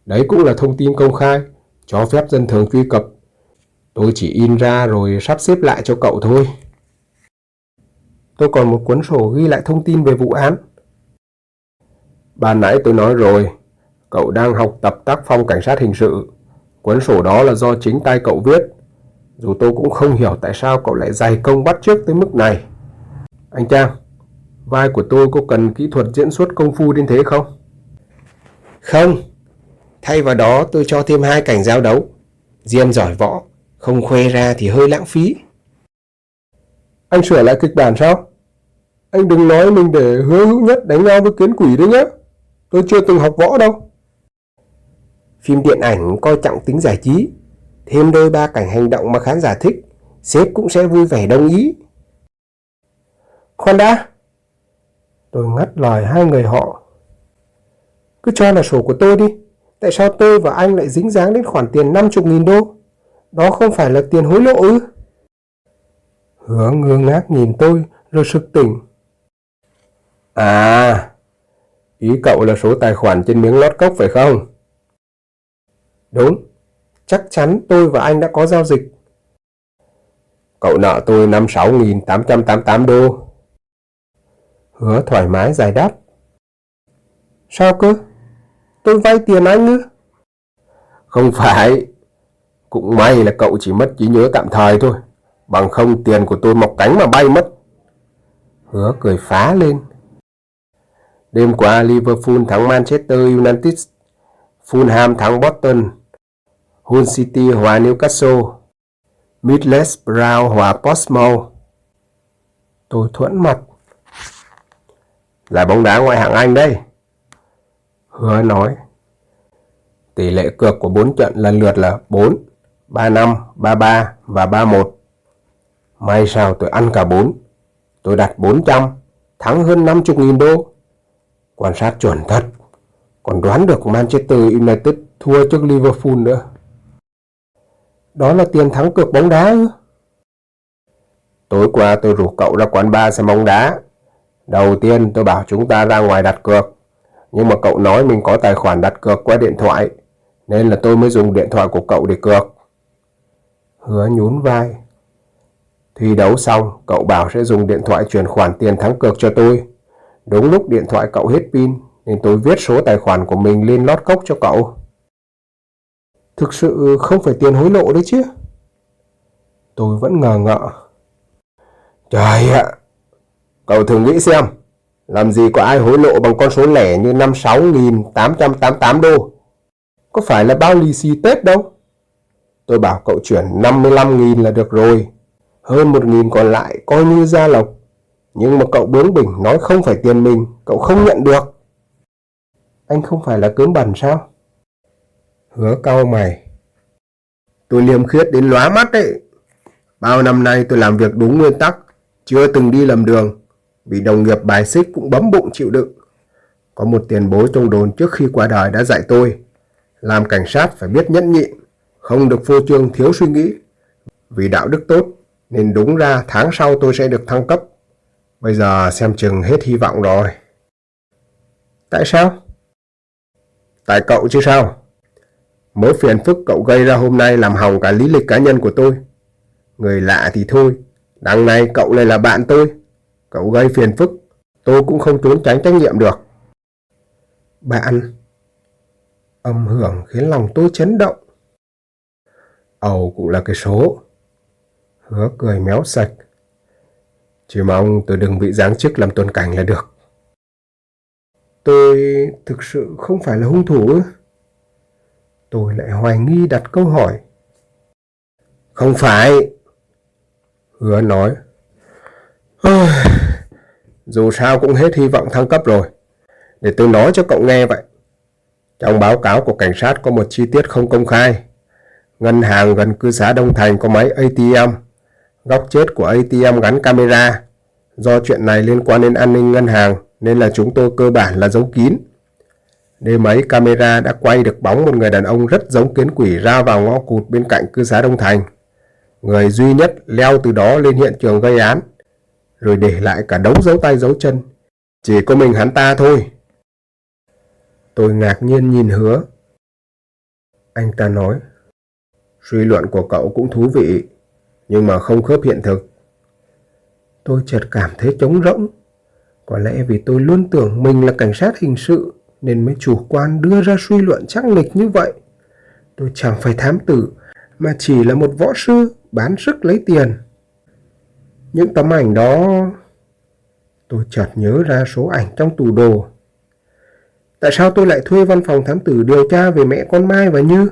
Đấy cũng là thông tin công khai, cho phép dân thường truy cập. Tôi chỉ in ra rồi sắp xếp lại cho cậu thôi. Tôi còn một cuốn sổ ghi lại thông tin về vụ án. Ban nãy tôi nói rồi, cậu đang học tập tác phong cảnh sát hình sự. Cuốn sổ đó là do chính tay cậu viết. Dù tôi cũng không hiểu tại sao cậu lại dày công bắt trước tới mức này. Anh Trang, vai của tôi có cần kỹ thuật diễn xuất công phu đến thế không? Không. Thay vào đó tôi cho thêm hai cảnh giao đấu. Diêm giỏi võ, không khoe ra thì hơi lãng phí. Anh sửa lại kịch bản sao? Anh đừng nói mình để hứa hữu nhất đánh nhau với kiến quỷ đấy nhé. Tôi chưa từng học võ đâu. Phim điện ảnh coi trọng tính giải trí. Thêm đôi ba cảnh hành động mà khán giả thích, sếp cũng sẽ vui vẻ đồng ý. Khoan đã! Tôi ngắt lời hai người họ. Cứ cho là sổ của tôi đi. Tại sao tôi và anh lại dính dáng đến khoản tiền 50.000 đô? Đó không phải là tiền hối lộ ư? Hứa ngơ ngác nhìn tôi rồi sực tỉnh. À, ý cậu là số tài khoản trên miếng lót cốc phải không? Đúng, chắc chắn tôi và anh đã có giao dịch. Cậu nợ tôi 56.888 đô. Hứa thoải mái giải đáp. Sao cơ? Tôi vay tiền anh ư? Không phải. Cũng may là cậu chỉ mất trí nhớ tạm thời thôi. Bằng không tiền của tôi mọc cánh mà bay mất. Hứa cười phá lên. Đêm qua Liverpool thắng Manchester United, Fulham thắng Boston, Hull City hòa Newcastle, Midlands Brown hòa Portsmouth. Tôi thuẫn mặt. Là bóng đá ngoại hạng Anh đây. Hứa nói. Tỷ lệ cược của 4 trận lần lượt là 4, 35, 33 và 31. May sao tôi ăn cả 4. Tôi đặt 400, thắng hơn 50.000 đô. Quan sát chuẩn thật. Còn đoán được Manchester United thua trước Liverpool nữa. Đó là tiền thắng cược bóng đá ư? Tối qua tôi rủ cậu ra quán bar xem bóng đá. Đầu tiên tôi bảo chúng ta ra ngoài đặt cược. Nhưng mà cậu nói mình có tài khoản đặt cược qua điện thoại. Nên là tôi mới dùng điện thoại của cậu để cược. Hứa nhún vai. Thi đấu xong, cậu bảo sẽ dùng điện thoại chuyển khoản tiền thắng cược cho tôi. Đúng lúc điện thoại cậu hết pin, nên tôi viết số tài khoản của mình lên lót cốc cho cậu. Thực sự không phải tiền hối lộ đấy chứ? Tôi vẫn ngờ ngợ. Trời ạ! Cậu thử nghĩ xem, làm gì có ai hối lộ bằng con số lẻ như 56.888 đô? Có phải là bao lì xì Tết đâu? Tôi bảo cậu chuyển 55.000 là được rồi. Hơn 1.000 còn lại coi như gia lộc. Nhưng mà cậu bướng bỉnh nói không phải tiền mình, cậu không nhận được. Anh không phải là cớm bẩn sao? Hứa cau mày. Tôi liêm khiết đến lóa mắt đấy. Bao năm nay tôi làm việc đúng nguyên tắc, chưa từng đi lầm đường. Vì đồng nghiệp bài xích cũng bấm bụng chịu đựng. Có một tiền bối trong đồn trước khi qua đời đã dạy tôi. Làm cảnh sát phải biết nhẫn nhịn, không được phô trương thiếu suy nghĩ. Vì đạo đức tốt, nên đúng ra tháng sau tôi sẽ được thăng cấp. Bây giờ xem chừng hết hy vọng rồi. Tại sao? Tại cậu chứ sao? Mối phiền phức cậu gây ra hôm nay làm hỏng cả lý lịch cá nhân của tôi. Người lạ thì thôi, đằng này cậu lại là bạn tôi. Cậu gây phiền phức, tôi cũng không trốn tránh trách nhiệm được. Bạn? Âm hưởng khiến lòng tôi chấn động. Ầu cũng là cái số. Hứa cười méo sạch. Chỉ mong tôi đừng bị giáng chức làm tuần cảnh là được. Tôi thực sự không phải là hung thủ ư? Tôi lại hoài nghi đặt câu hỏi. Không phải. Hứa nói. Dù sao cũng hết hy vọng thăng cấp rồi. Để tôi nói cho cậu nghe vậy. Trong báo cáo của cảnh sát có một chi tiết không công khai. Ngân hàng gần cư xá Đông Thành có máy ATM. Góc chết của ATM gắn camera. Do chuyện này liên quan đến an ninh ngân hàng, nên là chúng tôi cơ bản là giấu kín. Đêm ấy camera đã quay được bóng một người đàn ông rất giống kiến quỷ ra vào ngõ cụt bên cạnh cư xá Đông Thành. Người duy nhất leo từ đó lên hiện trường gây án, rồi để lại cả đống dấu tay dấu chân. Chỉ có mình hắn ta thôi. Tôi ngạc nhiên nhìn hứa. Anh ta nói, suy luận của cậu cũng thú vị, nhưng mà không khớp hiện thực. Tôi chợt cảm thấy trống rỗng. Có lẽ vì tôi luôn tưởng mình là cảnh sát hình sự nên mới chủ quan đưa ra suy luận chắc nịch như vậy. Tôi chẳng phải thám tử mà chỉ là một võ sư bán sức lấy tiền. Những tấm ảnh đó... Tôi chợt nhớ ra số ảnh trong tủ đồ. Tại sao tôi lại thuê văn phòng thám tử điều tra về mẹ con Mai và Như?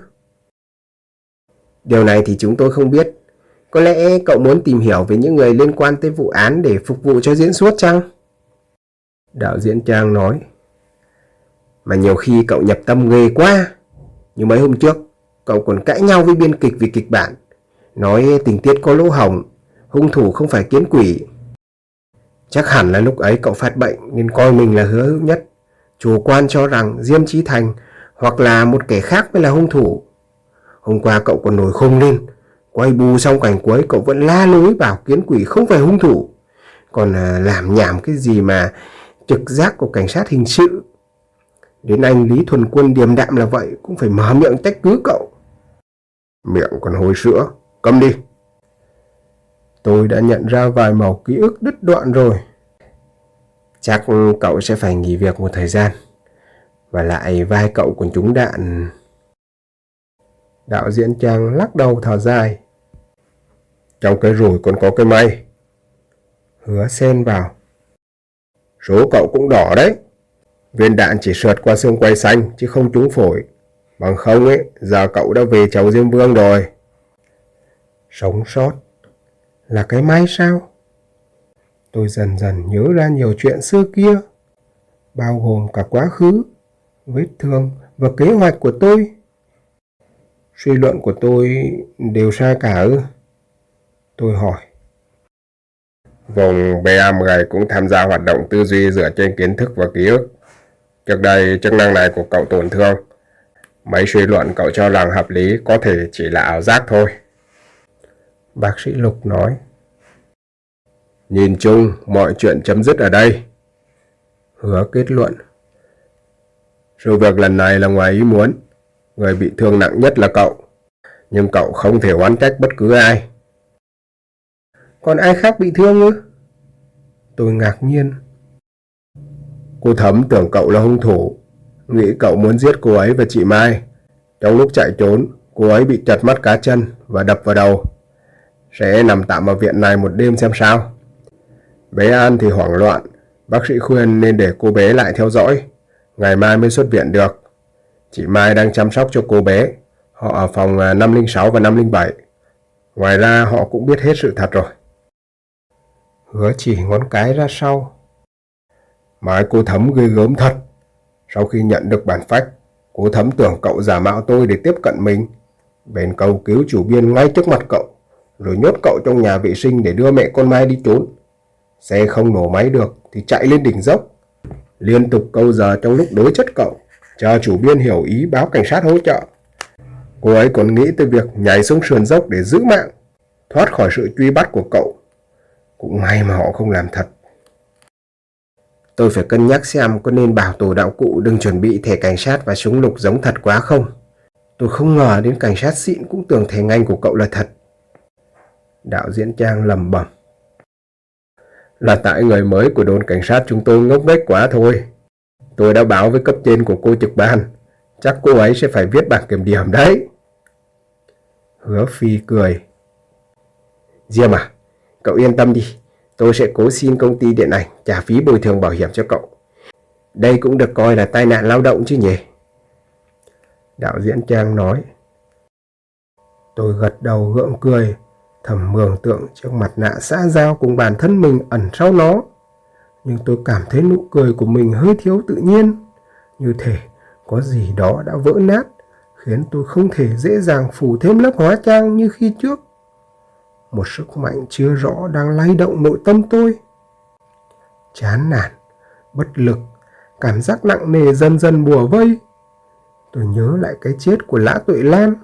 Điều này thì chúng tôi không biết. Có lẽ cậu muốn tìm hiểu về những người liên quan tới vụ án để phục vụ cho diễn xuất chăng? Đạo diễn Trang nói. Mà nhiều khi cậu nhập tâm ghê quá. Như mấy hôm trước, cậu còn cãi nhau với biên kịch vì kịch bản. Nói tình tiết có lỗ hồng, hung thủ không phải kiến quỷ. Chắc hẳn là lúc ấy cậu phát bệnh nên coi mình là hứa hữu nhất. Chủ quan cho rằng Diêm Chí Thành hoặc là một kẻ khác mới là hung thủ. Hôm qua cậu còn nổi khùng lên. Quay bù xong cảnh cuối cậu vẫn la lối bảo kiến quỷ không phải hung thủ. Còn à, làm nhảm cái gì mà trực giác của cảnh sát hình sự. Đến anh Lý Thuần Quân điềm đạm là vậy cũng phải mở miệng trách cứ cậu. Miệng còn hôi sữa, cầm đi. Tôi đã nhận ra vài màu ký ức đứt đoạn rồi. Chắc cậu sẽ phải nghỉ việc một thời gian. Và lại vai cậu còn trúng đạn. Đạo diễn Trang lắc đầu thở dài. Trong cái rủi còn có cái may. Hứa xen vào. Số cậu cũng đỏ đấy. Viên đạn chỉ sượt qua xương quay xanh chứ không trúng phổi. Bằng không ấy, giờ cậu đã về chầu Diêm Vương rồi. Sống sót. Là cái may sao? Tôi dần dần nhớ ra nhiều chuyện xưa kia. Bao gồm cả quá khứ, vết thương và kế hoạch của tôi. Suy luận của tôi đều sai cả ư? Tôi hỏi. Vùng BA10 cũng tham gia hoạt động tư duy dựa trên kiến thức và ký ức. Trước đây, chức năng này của cậu tổn thương. Mấy suy luận cậu cho rằng hợp lý có thể chỉ là ảo giác thôi. Bác sĩ Lục nói. Nhìn chung, mọi chuyện chấm dứt ở đây. Hứa kết luận. Sự việc lần này là ngoài ý muốn. Người bị thương nặng nhất là cậu. Nhưng cậu không thể oán trách bất cứ ai. Còn ai khác bị thương ư? Tôi ngạc nhiên. Cô Thấm tưởng cậu là hung thủ. Nghĩ cậu muốn giết cô ấy và chị Mai. Trong lúc chạy trốn, cô ấy bị chặt mắt cá chân và đập vào đầu. Sẽ nằm tạm ở viện này một đêm xem sao. Bé An thì hoảng loạn. Bác sĩ khuyên nên để cô bé lại theo dõi. Ngày mai mới xuất viện được. Chị Mai đang chăm sóc cho cô bé. Họ ở phòng à, 506 và 507. Ngoài ra họ cũng biết hết sự thật rồi. Hứa chỉ ngón cái ra sau. Mai cô Thấm ghê gớm thật. Sau khi nhận được bản phách, cô Thấm tưởng cậu giả mạo tôi để tiếp cận mình. Bèn cầu cứu chủ biên ngay trước mặt cậu, rồi nhốt cậu trong nhà vệ sinh để đưa mẹ con Mai đi trốn. Xe không nổ máy được thì chạy lên đỉnh dốc. Liên tục câu giờ trong lúc đối chất cậu, chờ chủ biên hiểu ý báo cảnh sát hỗ trợ. Cô ấy còn nghĩ tới việc nhảy xuống sườn dốc để giữ mạng, thoát khỏi sự truy bắt của cậu. Cũng may mà họ không làm thật. Tôi phải cân nhắc xem có nên bảo tổ đạo cụ đừng chuẩn bị thẻ cảnh sát và súng lục giống thật quá không. Tôi không ngờ đến cảnh sát xịn cũng tưởng thẻ ngành của cậu là thật. Đạo diễn Trang lầm bẩm. Là tại người mới của đồn cảnh sát chúng tôi ngốc nghếch quá thôi. Tôi đã báo với cấp trên của cô trực ban. Chắc cô ấy sẽ phải viết bảng kiểm điểm đấy. Hứa Phi cười. Diêm à, cậu yên tâm đi. Tôi sẽ cố xin công ty điện ảnh trả phí bồi thường bảo hiểm cho cậu. Đây cũng được coi là tai nạn lao động chứ nhỉ? Đạo diễn Trang nói. Tôi gật đầu gượng cười, thầm mường tượng trước mặt nạ xã giao cùng bản thân mình ẩn sau nó. Nhưng tôi cảm thấy nụ cười của mình hơi thiếu tự nhiên. Như thể có gì đó đã vỡ nát, khiến tôi không thể dễ dàng phủ thêm lớp hóa trang như khi trước một sức mạnh chưa rõ đang lay động nội tâm tôi. Chán nản, bất lực, cảm giác nặng nề dần dần bùa vây. Tôi nhớ lại cái chết của Lã Tuệ Lan.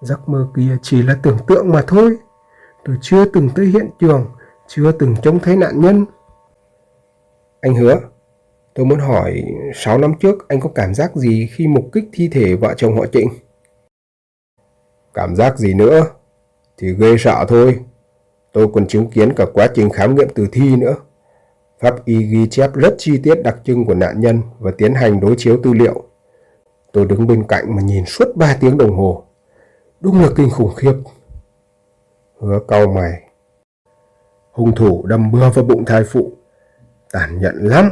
Giấc mơ kia chỉ là tưởng tượng mà thôi. Tôi chưa từng tới hiện trường, chưa từng trông thấy nạn nhân. Anh hứa, tôi muốn hỏi 6 năm trước anh có cảm giác gì khi mục kích thi thể vợ chồng họ Trịnh? Cảm giác gì nữa? Thì ghê sợ thôi. Tôi còn chứng kiến cả quá trình khám nghiệm tử thi nữa. Pháp y ghi chép rất chi tiết đặc trưng của nạn nhân và tiến hành đối chiếu tư liệu. Tôi đứng bên cạnh mà nhìn suốt 3 tiếng đồng hồ. Đúng là kinh khủng khiếp. Hứa cau mày. Hung thủ đâm bưa vào bụng thai phụ. Tàn nhẫn lắm.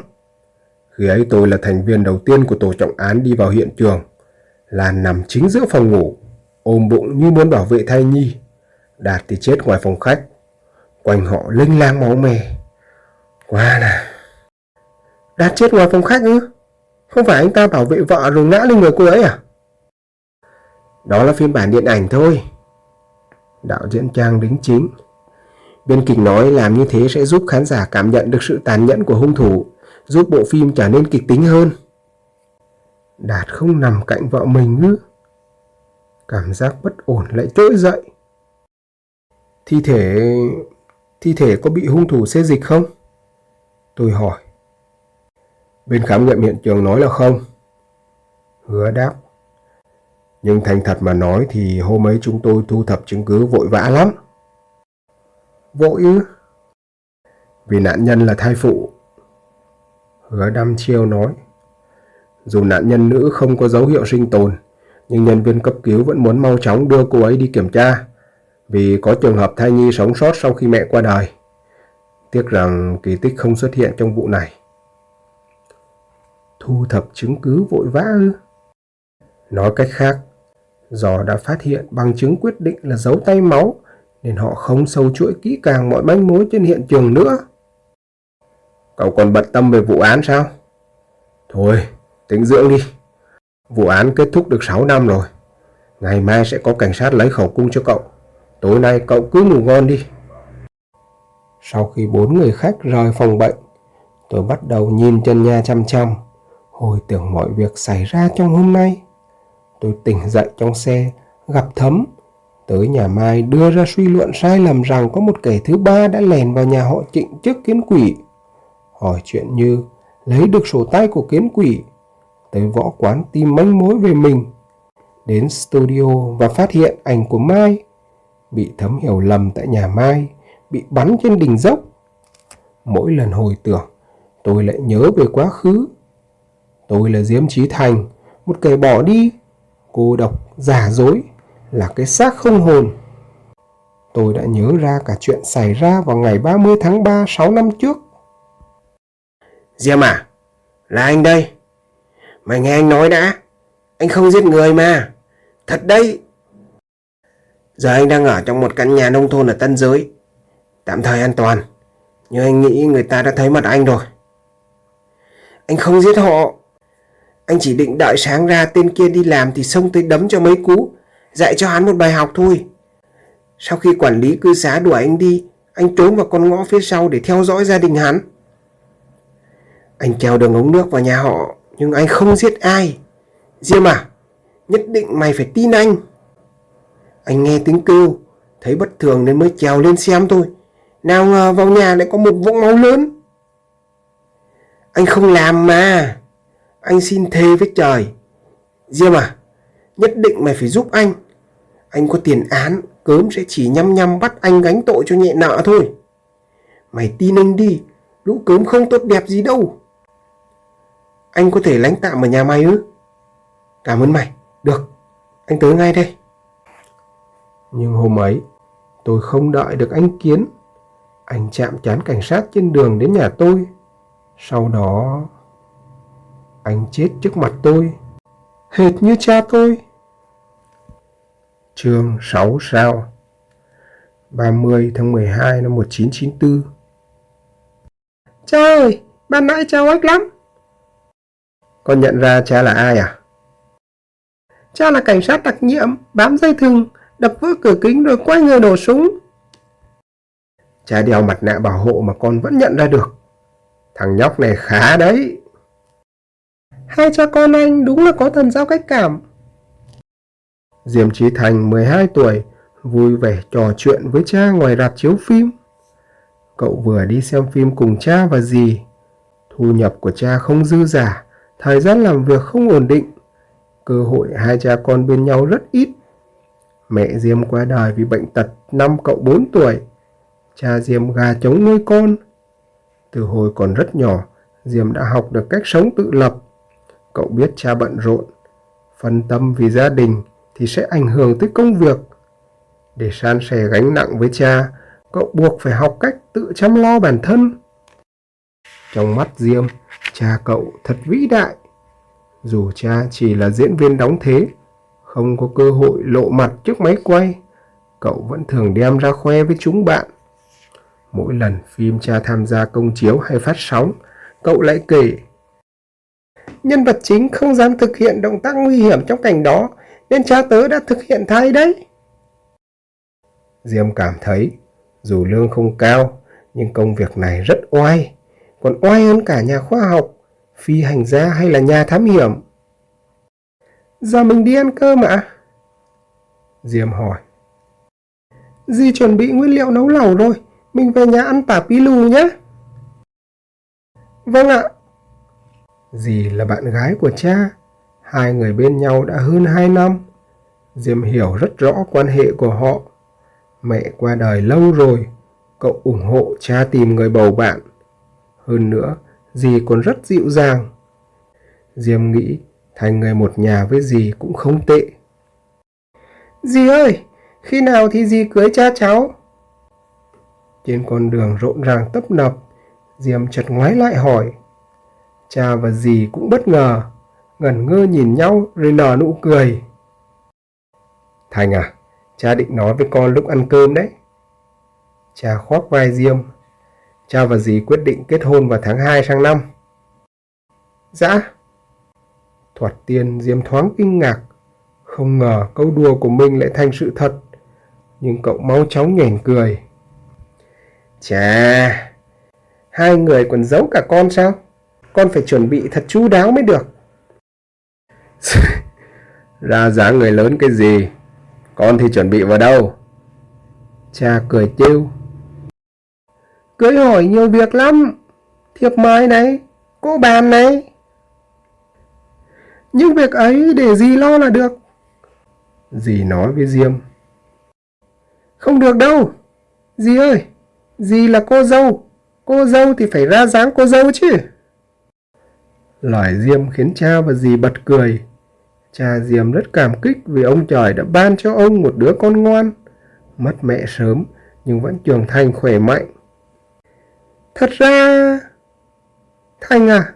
Khi ấy tôi là thành viên đầu tiên của tổ trọng án đi vào hiện trường. Là nằm chính giữa phòng ngủ, ôm bụng như muốn bảo vệ thai nhi. Đạt thì chết ngoài phòng khách. Quanh họ linh lang máu mè. Quá là... Đạt chết ngoài phòng khách ư? Không phải anh ta bảo vệ vợ rồi ngã lên người cô ấy à? Đó là phiên bản điện ảnh thôi. Đạo diễn Trang đính chính. Biên kịch nói làm như thế sẽ giúp khán giả cảm nhận được sự tàn nhẫn của hung thủ, giúp bộ phim trở nên kịch tính hơn. Đạt không nằm cạnh vợ mình ư? Cảm giác bất ổn lại trỗi dậy. Thi thể... Thi thể có bị hung thủ xê dịch không? Tôi hỏi. Bên khám nghiệm hiện trường nói là không. Hứa đáp. Nhưng thành thật mà nói thì hôm ấy chúng tôi thu thập chứng cứ vội vã lắm. Vội ư? Vì nạn nhân là thai phụ. Hứa đăm chiêu nói. Dù nạn nhân nữ không có dấu hiệu sinh tồn, nhưng nhân viên cấp cứu vẫn muốn mau chóng đưa cô ấy đi kiểm tra vì có trường hợp thai nhi sống sót sau khi mẹ qua đời. Tiếc rằng kỳ tích không xuất hiện trong vụ này. Thu thập chứng cứ vội vã ư? Nói cách khác, do đã phát hiện bằng chứng quyết định là dấu tay máu nên họ không sâu chuỗi kỹ càng mọi manh mối trên hiện trường nữa. Cậu còn bận tâm về vụ án sao? Thôi, tính dưỡng đi. Vụ án kết thúc được 6 năm rồi. Ngày mai sẽ có cảnh sát lấy khẩu cung cho cậu. Tối nay cậu cứ ngủ ngon đi. Sau khi bốn người khách rời phòng bệnh, tôi bắt đầu nhìn chân nhà chăm chăm, hồi tưởng mọi việc xảy ra trong hôm nay. Tôi tỉnh dậy trong xe, gặp Thấm, tới nhà Mai đưa ra suy luận sai lầm rằng có một kẻ thứ ba đã lèn vào nhà họ trịnh trước kiến quỷ. Hỏi chuyện như lấy được sổ tay của kiến quỷ, tới võ quán tìm manh mối về mình, đến studio và phát hiện ảnh của Mai, bị Thấm hiểu lầm tại nhà Mai, bị bắn trên đỉnh dốc. Mỗi lần hồi tưởng, tôi lại nhớ về quá khứ. Tôi là Diêm Trí Thành, một kẻ bỏ đi, cô độc, giả dối, là cái xác không hồn. Tôi đã nhớ ra cả chuyện xảy ra vào ngày 30 tháng 3 6 năm trước. Diêm à, là anh đây. Mày nghe anh nói đã, anh không giết người mà. Thật đấy. Giờ anh đang ở trong một căn nhà nông thôn ở Tân Giới. Tạm thời an toàn. Nhưng anh nghĩ người ta đã thấy mặt anh rồi. Anh không giết họ. Anh chỉ định đợi sáng ra tên kia đi làm thì xông tới đấm cho mấy cú. Dạy cho hắn một bài học thôi. Sau khi quản lý cư xá đuổi anh đi, anh trốn vào con ngõ phía sau để theo dõi gia đình hắn. Anh treo đường ống nước vào nhà họ, nhưng anh không giết ai. Diêm à, nhất định mày phải tin anh. Anh nghe tiếng kêu, thấy bất thường nên mới trèo lên xem thôi. Nào ngờ vào nhà lại có một vũng máu lớn. Anh không làm mà. Anh xin thề với trời. Diêm à, nhất định mày phải giúp anh. Anh có tiền án, cớm sẽ chỉ nhăm nhăm bắt anh gánh tội cho nhẹ nợ thôi. Mày tin anh đi, lũ cớm không tốt đẹp gì đâu. Anh có thể lánh tạm ở nhà mày ư? Cảm ơn mày. Được, anh tới ngay đây. Nhưng hôm ấy, tôi không đợi được anh Kiến. Anh chạm chán cảnh sát trên đường đến nhà tôi. Sau đó, anh chết trước mặt tôi. Hệt như cha tôi. Chương 6 sao 30 tháng 12 năm 1994 Cha ơi, ban nãy cha oách lắm. Con nhận ra cha là ai à? Cha là cảnh sát đặc nhiệm, bám dây thừng, đập vỡ cửa kính rồi quay người nổ súng. Cha đeo mặt nạ bảo hộ mà con vẫn nhận ra được. Thằng nhóc này khá đấy. Hai cha con anh đúng là có thần giao cách cảm. Diêm Trí Thành 12 tuổi, vui vẻ trò chuyện với cha ngoài rạp chiếu phim. Cậu vừa đi xem phim cùng cha và dì. Thu nhập của cha không dư giả, thời gian làm việc không ổn định. Cơ hội hai cha con bên nhau rất ít. Mẹ Diêm qua đời vì bệnh tật năm cậu 4 tuổi. Cha Diêm gà chống nuôi con. Từ hồi còn rất nhỏ, Diêm đã học được cách sống tự lập. Cậu biết cha bận rộn, phân tâm vì gia đình thì sẽ ảnh hưởng tới công việc. Để san sẻ gánh nặng với cha, cậu buộc phải học cách tự chăm lo bản thân. Trong mắt Diêm, cha cậu thật vĩ đại. Dù cha chỉ là diễn viên đóng thế, không có cơ hội lộ mặt trước máy quay, cậu vẫn thường đem ra khoe với chúng bạn. Mỗi lần phim cha tham gia công chiếu hay phát sóng, cậu lại kể. Nhân vật chính không dám thực hiện động tác nguy hiểm trong cảnh đó, nên cha tớ đã thực hiện thay đấy. Diêm cảm thấy, dù lương không cao, nhưng công việc này rất oai, còn oai hơn cả nhà khoa học, phi hành gia hay là nhà thám hiểm. Giờ mình đi ăn cơm ạ? Diêm hỏi. Di chuẩn bị nguyên liệu nấu lẩu rồi, mình về nhà ăn tả pí lù nhé. Vâng ạ. Dì là bạn gái của cha, hai người bên nhau đã hơn hai năm. Diêm hiểu rất rõ quan hệ của họ. Mẹ qua đời lâu rồi, cậu ủng hộ cha tìm người bầu bạn. Hơn nữa, dì còn rất dịu dàng. Diêm nghĩ thành người một nhà với dì cũng không tệ. Dì ơi, Khi nào thì dì cưới cha cháu? Trên con đường rộn ràng tấp nập, Diêm chợt ngoái lại hỏi. Cha và dì cũng bất ngờ, ngẩn ngơ nhìn nhau rồi nở nụ cười. Thành à, cha định nói với con lúc ăn cơm đấy. Cha khoác vai Diêm. Cha và dì quyết định kết hôn vào tháng 2 sang năm. Dạ. Thoạt tiên Diêm thoáng kinh ngạc. Không ngờ câu đùa của mình lại thành sự thật. Nhưng cậu mau chóng nhảy cười. Chà, hai người còn giấu cả con sao? Con phải chuẩn bị thật chú đáo mới được. *laughs* Ra dáng người lớn cái gì? Con thì chuẩn bị vào đâu? Cha cười trêu. Cưới hỏi nhiều việc lắm. Thiệp mời này, cô bàn này. Nhưng việc ấy để dì lo là được. Dì nói với Diêm. Không được đâu. Dì ơi, dì là cô dâu. Cô dâu thì phải ra dáng cô dâu chứ. Lời Diêm khiến cha và dì bật cười. Cha Diêm rất cảm kích vì ông trời đã ban cho ông một đứa con ngoan. Mất mẹ sớm nhưng vẫn trưởng thành khỏe mạnh. Thật ra... Thành à,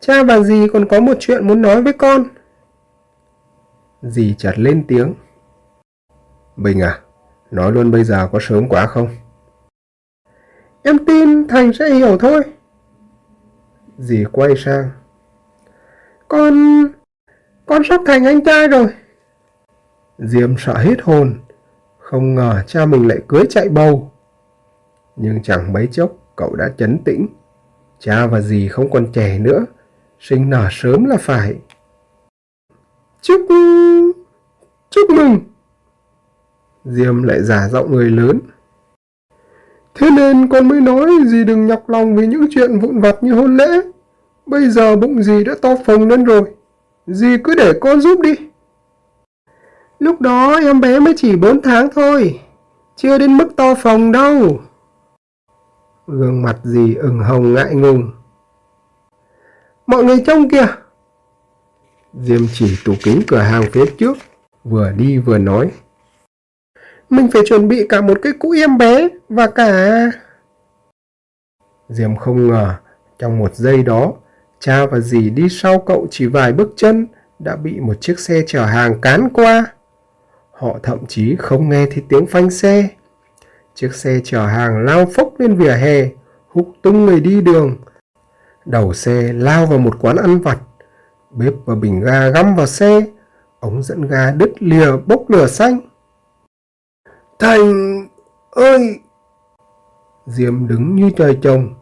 cha và dì còn có một chuyện muốn nói với con. Dì chợt lên tiếng. Bình à, nói luôn bây giờ có sớm quá không? Em tin Thành sẽ hiểu thôi. Dì quay sang. Con... con sắp thành anh trai rồi. Diêm sợ hết hồn. Không ngờ cha mình lại cưới chạy bầu. Nhưng chẳng mấy chốc cậu đã chấn tĩnh. Cha và dì không còn trẻ nữa. Sinh nở sớm là phải. Chúc... chúc mừng. Diêm lại giả giọng người lớn. Thế nên con mới nói dì đừng nhọc lòng vì những chuyện vụn vặt như hôn lễ. Bây giờ bụng dì đã to phồng lên rồi. Dì cứ để con giúp đi. Lúc đó em bé mới chỉ 4 tháng thôi. Chưa đến mức to phồng đâu. Gương mặt dì ửng hồng ngại ngùng. Mọi người trông kìa. Diêm chỉ tủ kính cửa hàng phía trước. Vừa đi vừa nói. Mình phải chuẩn bị cả một cái cũ em bé và cả... Diêm không ngờ, trong một giây đó, cha và dì đi sau cậu chỉ vài bước chân đã bị một chiếc xe chở hàng cán qua. Họ thậm chí không nghe thấy tiếng phanh xe. Chiếc xe chở hàng lao phốc lên vỉa hè, húc tung người đi đường. Đầu xe lao vào một quán ăn vặt. Bếp và bình ga găm vào xe, ống dẫn ga đứt lìa bốc lửa xanh. Thành ơi! Diêm đứng như trời trồng,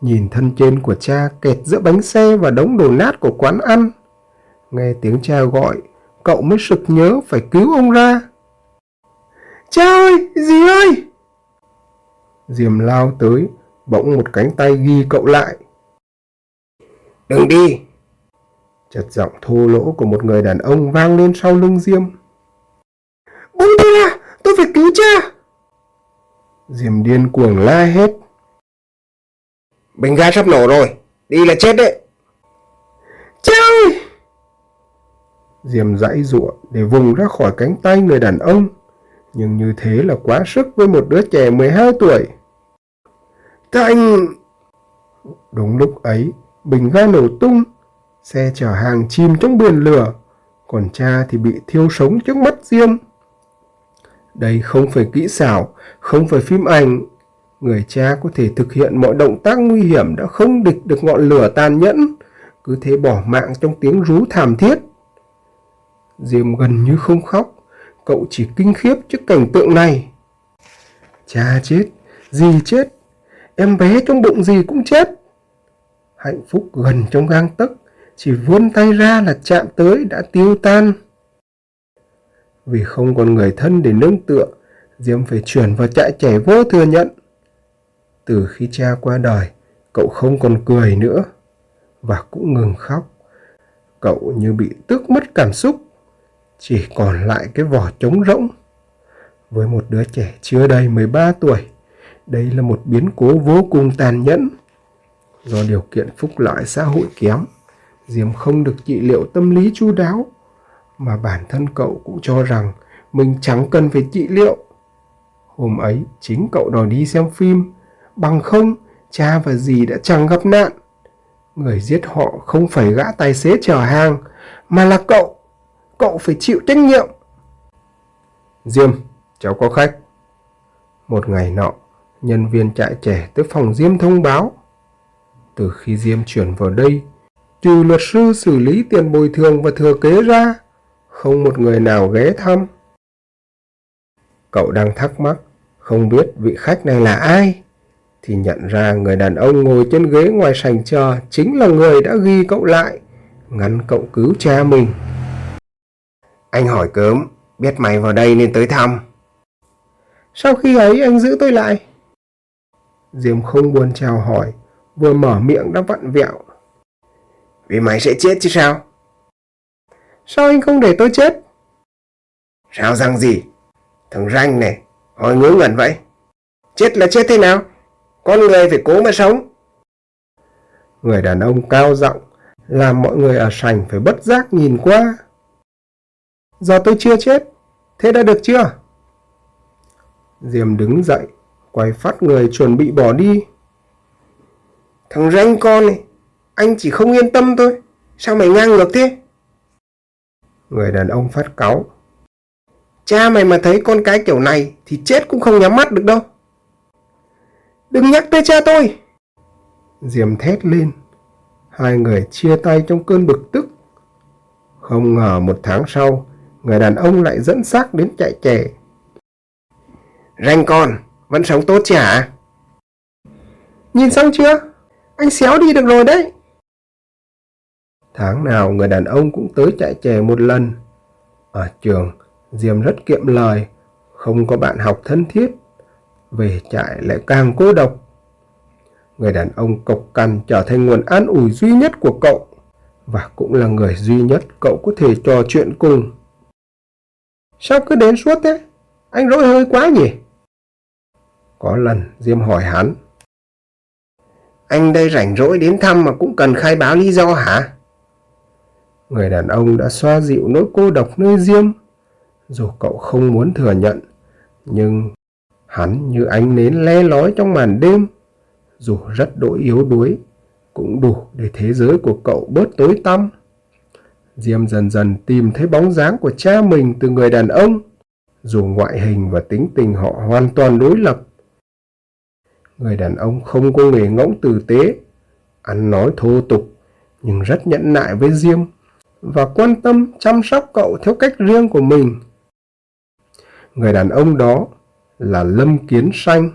nhìn thân trên của cha kẹt giữa bánh xe và đống đổ nát của quán ăn. Nghe tiếng cha gọi, cậu mới sực nhớ phải cứu ông ra. Cha ơi! Dì ơi! Diêm lao tới, bỗng một cánh tay ghi cậu lại. Đừng đi! Chật giọng thô lỗ của một người đàn ông vang lên sau lưng Diêm. Buông tôi ra! Tôi phải cứu cha! Diêm điên cuồng la hết. Bình ga sắp nổ rồi, đi là chết đấy. Cha ơi! Diêm dãy giụa để vùng ra khỏi cánh tay người đàn ông. Nhưng như thế là quá sức với một đứa trẻ 12 tuổi. Thành... Đúng lúc ấy, bình ga nổ tung, xe chở hàng chìm trong biển lửa, còn cha thì bị thiêu sống trước mắt Diêm. Đây không phải kỹ xảo, không phải phim ảnh. Người cha có thể thực hiện mọi động tác nguy hiểm đã không địch được ngọn lửa tàn nhẫn, cứ thế bỏ mạng trong tiếng rú thảm thiết. Diêm gần như không khóc, cậu chỉ kinh khiếp trước cảnh tượng này. Cha chết, dì chết, em bé trong bụng dì cũng chết. Hạnh phúc gần trong gang tấc, chỉ vươn tay ra là chạm tới đã tiêu tan. Vì không còn người thân để nương tựa, Diêm phải chuyển vào trại trẻ vô thừa nhận. Từ khi cha qua đời, cậu không còn cười nữa và cũng ngừng khóc. Cậu như bị tước mất cảm xúc, chỉ còn lại cái vỏ trống rỗng. Với một đứa trẻ chưa đầy 13 tuổi, đây là một biến cố vô cùng tàn nhẫn. Do điều kiện phúc lợi xã hội kém, Diêm không được trị liệu tâm lý chu đáo, mà bản thân cậu cũng cho rằng mình chẳng cần phải trị liệu. Hôm ấy chính cậu đòi đi xem phim, bằng không cha và dì đã chẳng gặp nạn. Người giết họ không phải gã tài xế chở hàng, mà là cậu. Cậu phải chịu trách nhiệm. Diêm, cháu có khách. Một ngày nọ, nhân viên trại trẻ tới phòng Diêm thông báo. Từ khi Diêm chuyển vào đây, trừ luật sư xử lý tiền bồi thường và thừa kế ra, không một người nào ghé thăm. Cậu đang thắc mắc, không biết vị khách này là ai, thì nhận ra người đàn ông ngồi trên ghế ngoài sành chờ chính là người đã ghi cậu lại, ngăn cậu cứu cha mình. Anh hỏi cớm, biết mày vào đây nên tới thăm. Sau khi ấy anh giữ tôi lại. Diêm không buồn chào hỏi, vừa mở miệng đã vặn vẹo. Vì mày sẽ chết chứ sao? Sao anh không để tôi chết? Sao rằng gì? Thằng ranh này, hỏi ngớ ngẩn vậy. Chết là chết thế nào? Con người phải cố mà sống. Người đàn ông cao giọng làm mọi người ở sành phải bất giác nhìn qua. Giờ tôi chưa chết, thế đã được chưa? Diêm đứng dậy, quay phát người chuẩn bị bỏ đi. Thằng ranh con này, anh chỉ không yên tâm thôi. Sao mày ngang ngược thế? Người đàn ông phát cáu. Cha mày mà thấy con cái kiểu này thì chết cũng không nhắm mắt được đâu. Đừng nhắc tới cha tôi! Diệm thét lên. Hai người chia tay trong cơn bực tức. Không ngờ một tháng sau, người đàn ông lại dẫn xác đến chạy trẻ. Ranh con, vẫn sống tốt chả? Nhìn xong chưa? Anh xéo đi được rồi đấy. Tháng nào người đàn ông cũng tới chạy chè một lần. Ở trường, Diêm rất kiệm lời, không có bạn học thân thiết. Về trại lại càng cô độc. Người đàn ông cộc cằn trở thành nguồn an ủi duy nhất của cậu và cũng là người duy nhất cậu có thể trò chuyện cùng. Sao cứ đến suốt thế? Anh rỗi hơi quá nhỉ? Có lần Diêm hỏi hắn. Anh đây rảnh rỗi đến thăm mà cũng cần khai báo lý do hả? Người đàn ông đã xoa dịu nỗi cô độc nơi Diêm. Dù cậu không muốn thừa nhận, nhưng hắn như ánh nến le lói trong màn đêm. Dù rất đỗi yếu đuối, cũng đủ để thế giới của cậu bớt tối tăm. Diêm dần dần tìm thấy bóng dáng của cha mình từ người đàn ông, dù ngoại hình và tính tình họ hoàn toàn đối lập. Người đàn ông không có nghề ngỗng tử tế, ăn nói thô tục, nhưng rất nhẫn nại với Diêm và quan tâm chăm sóc cậu theo cách riêng của mình. Người đàn ông đó là Lâm Kiến Xanh.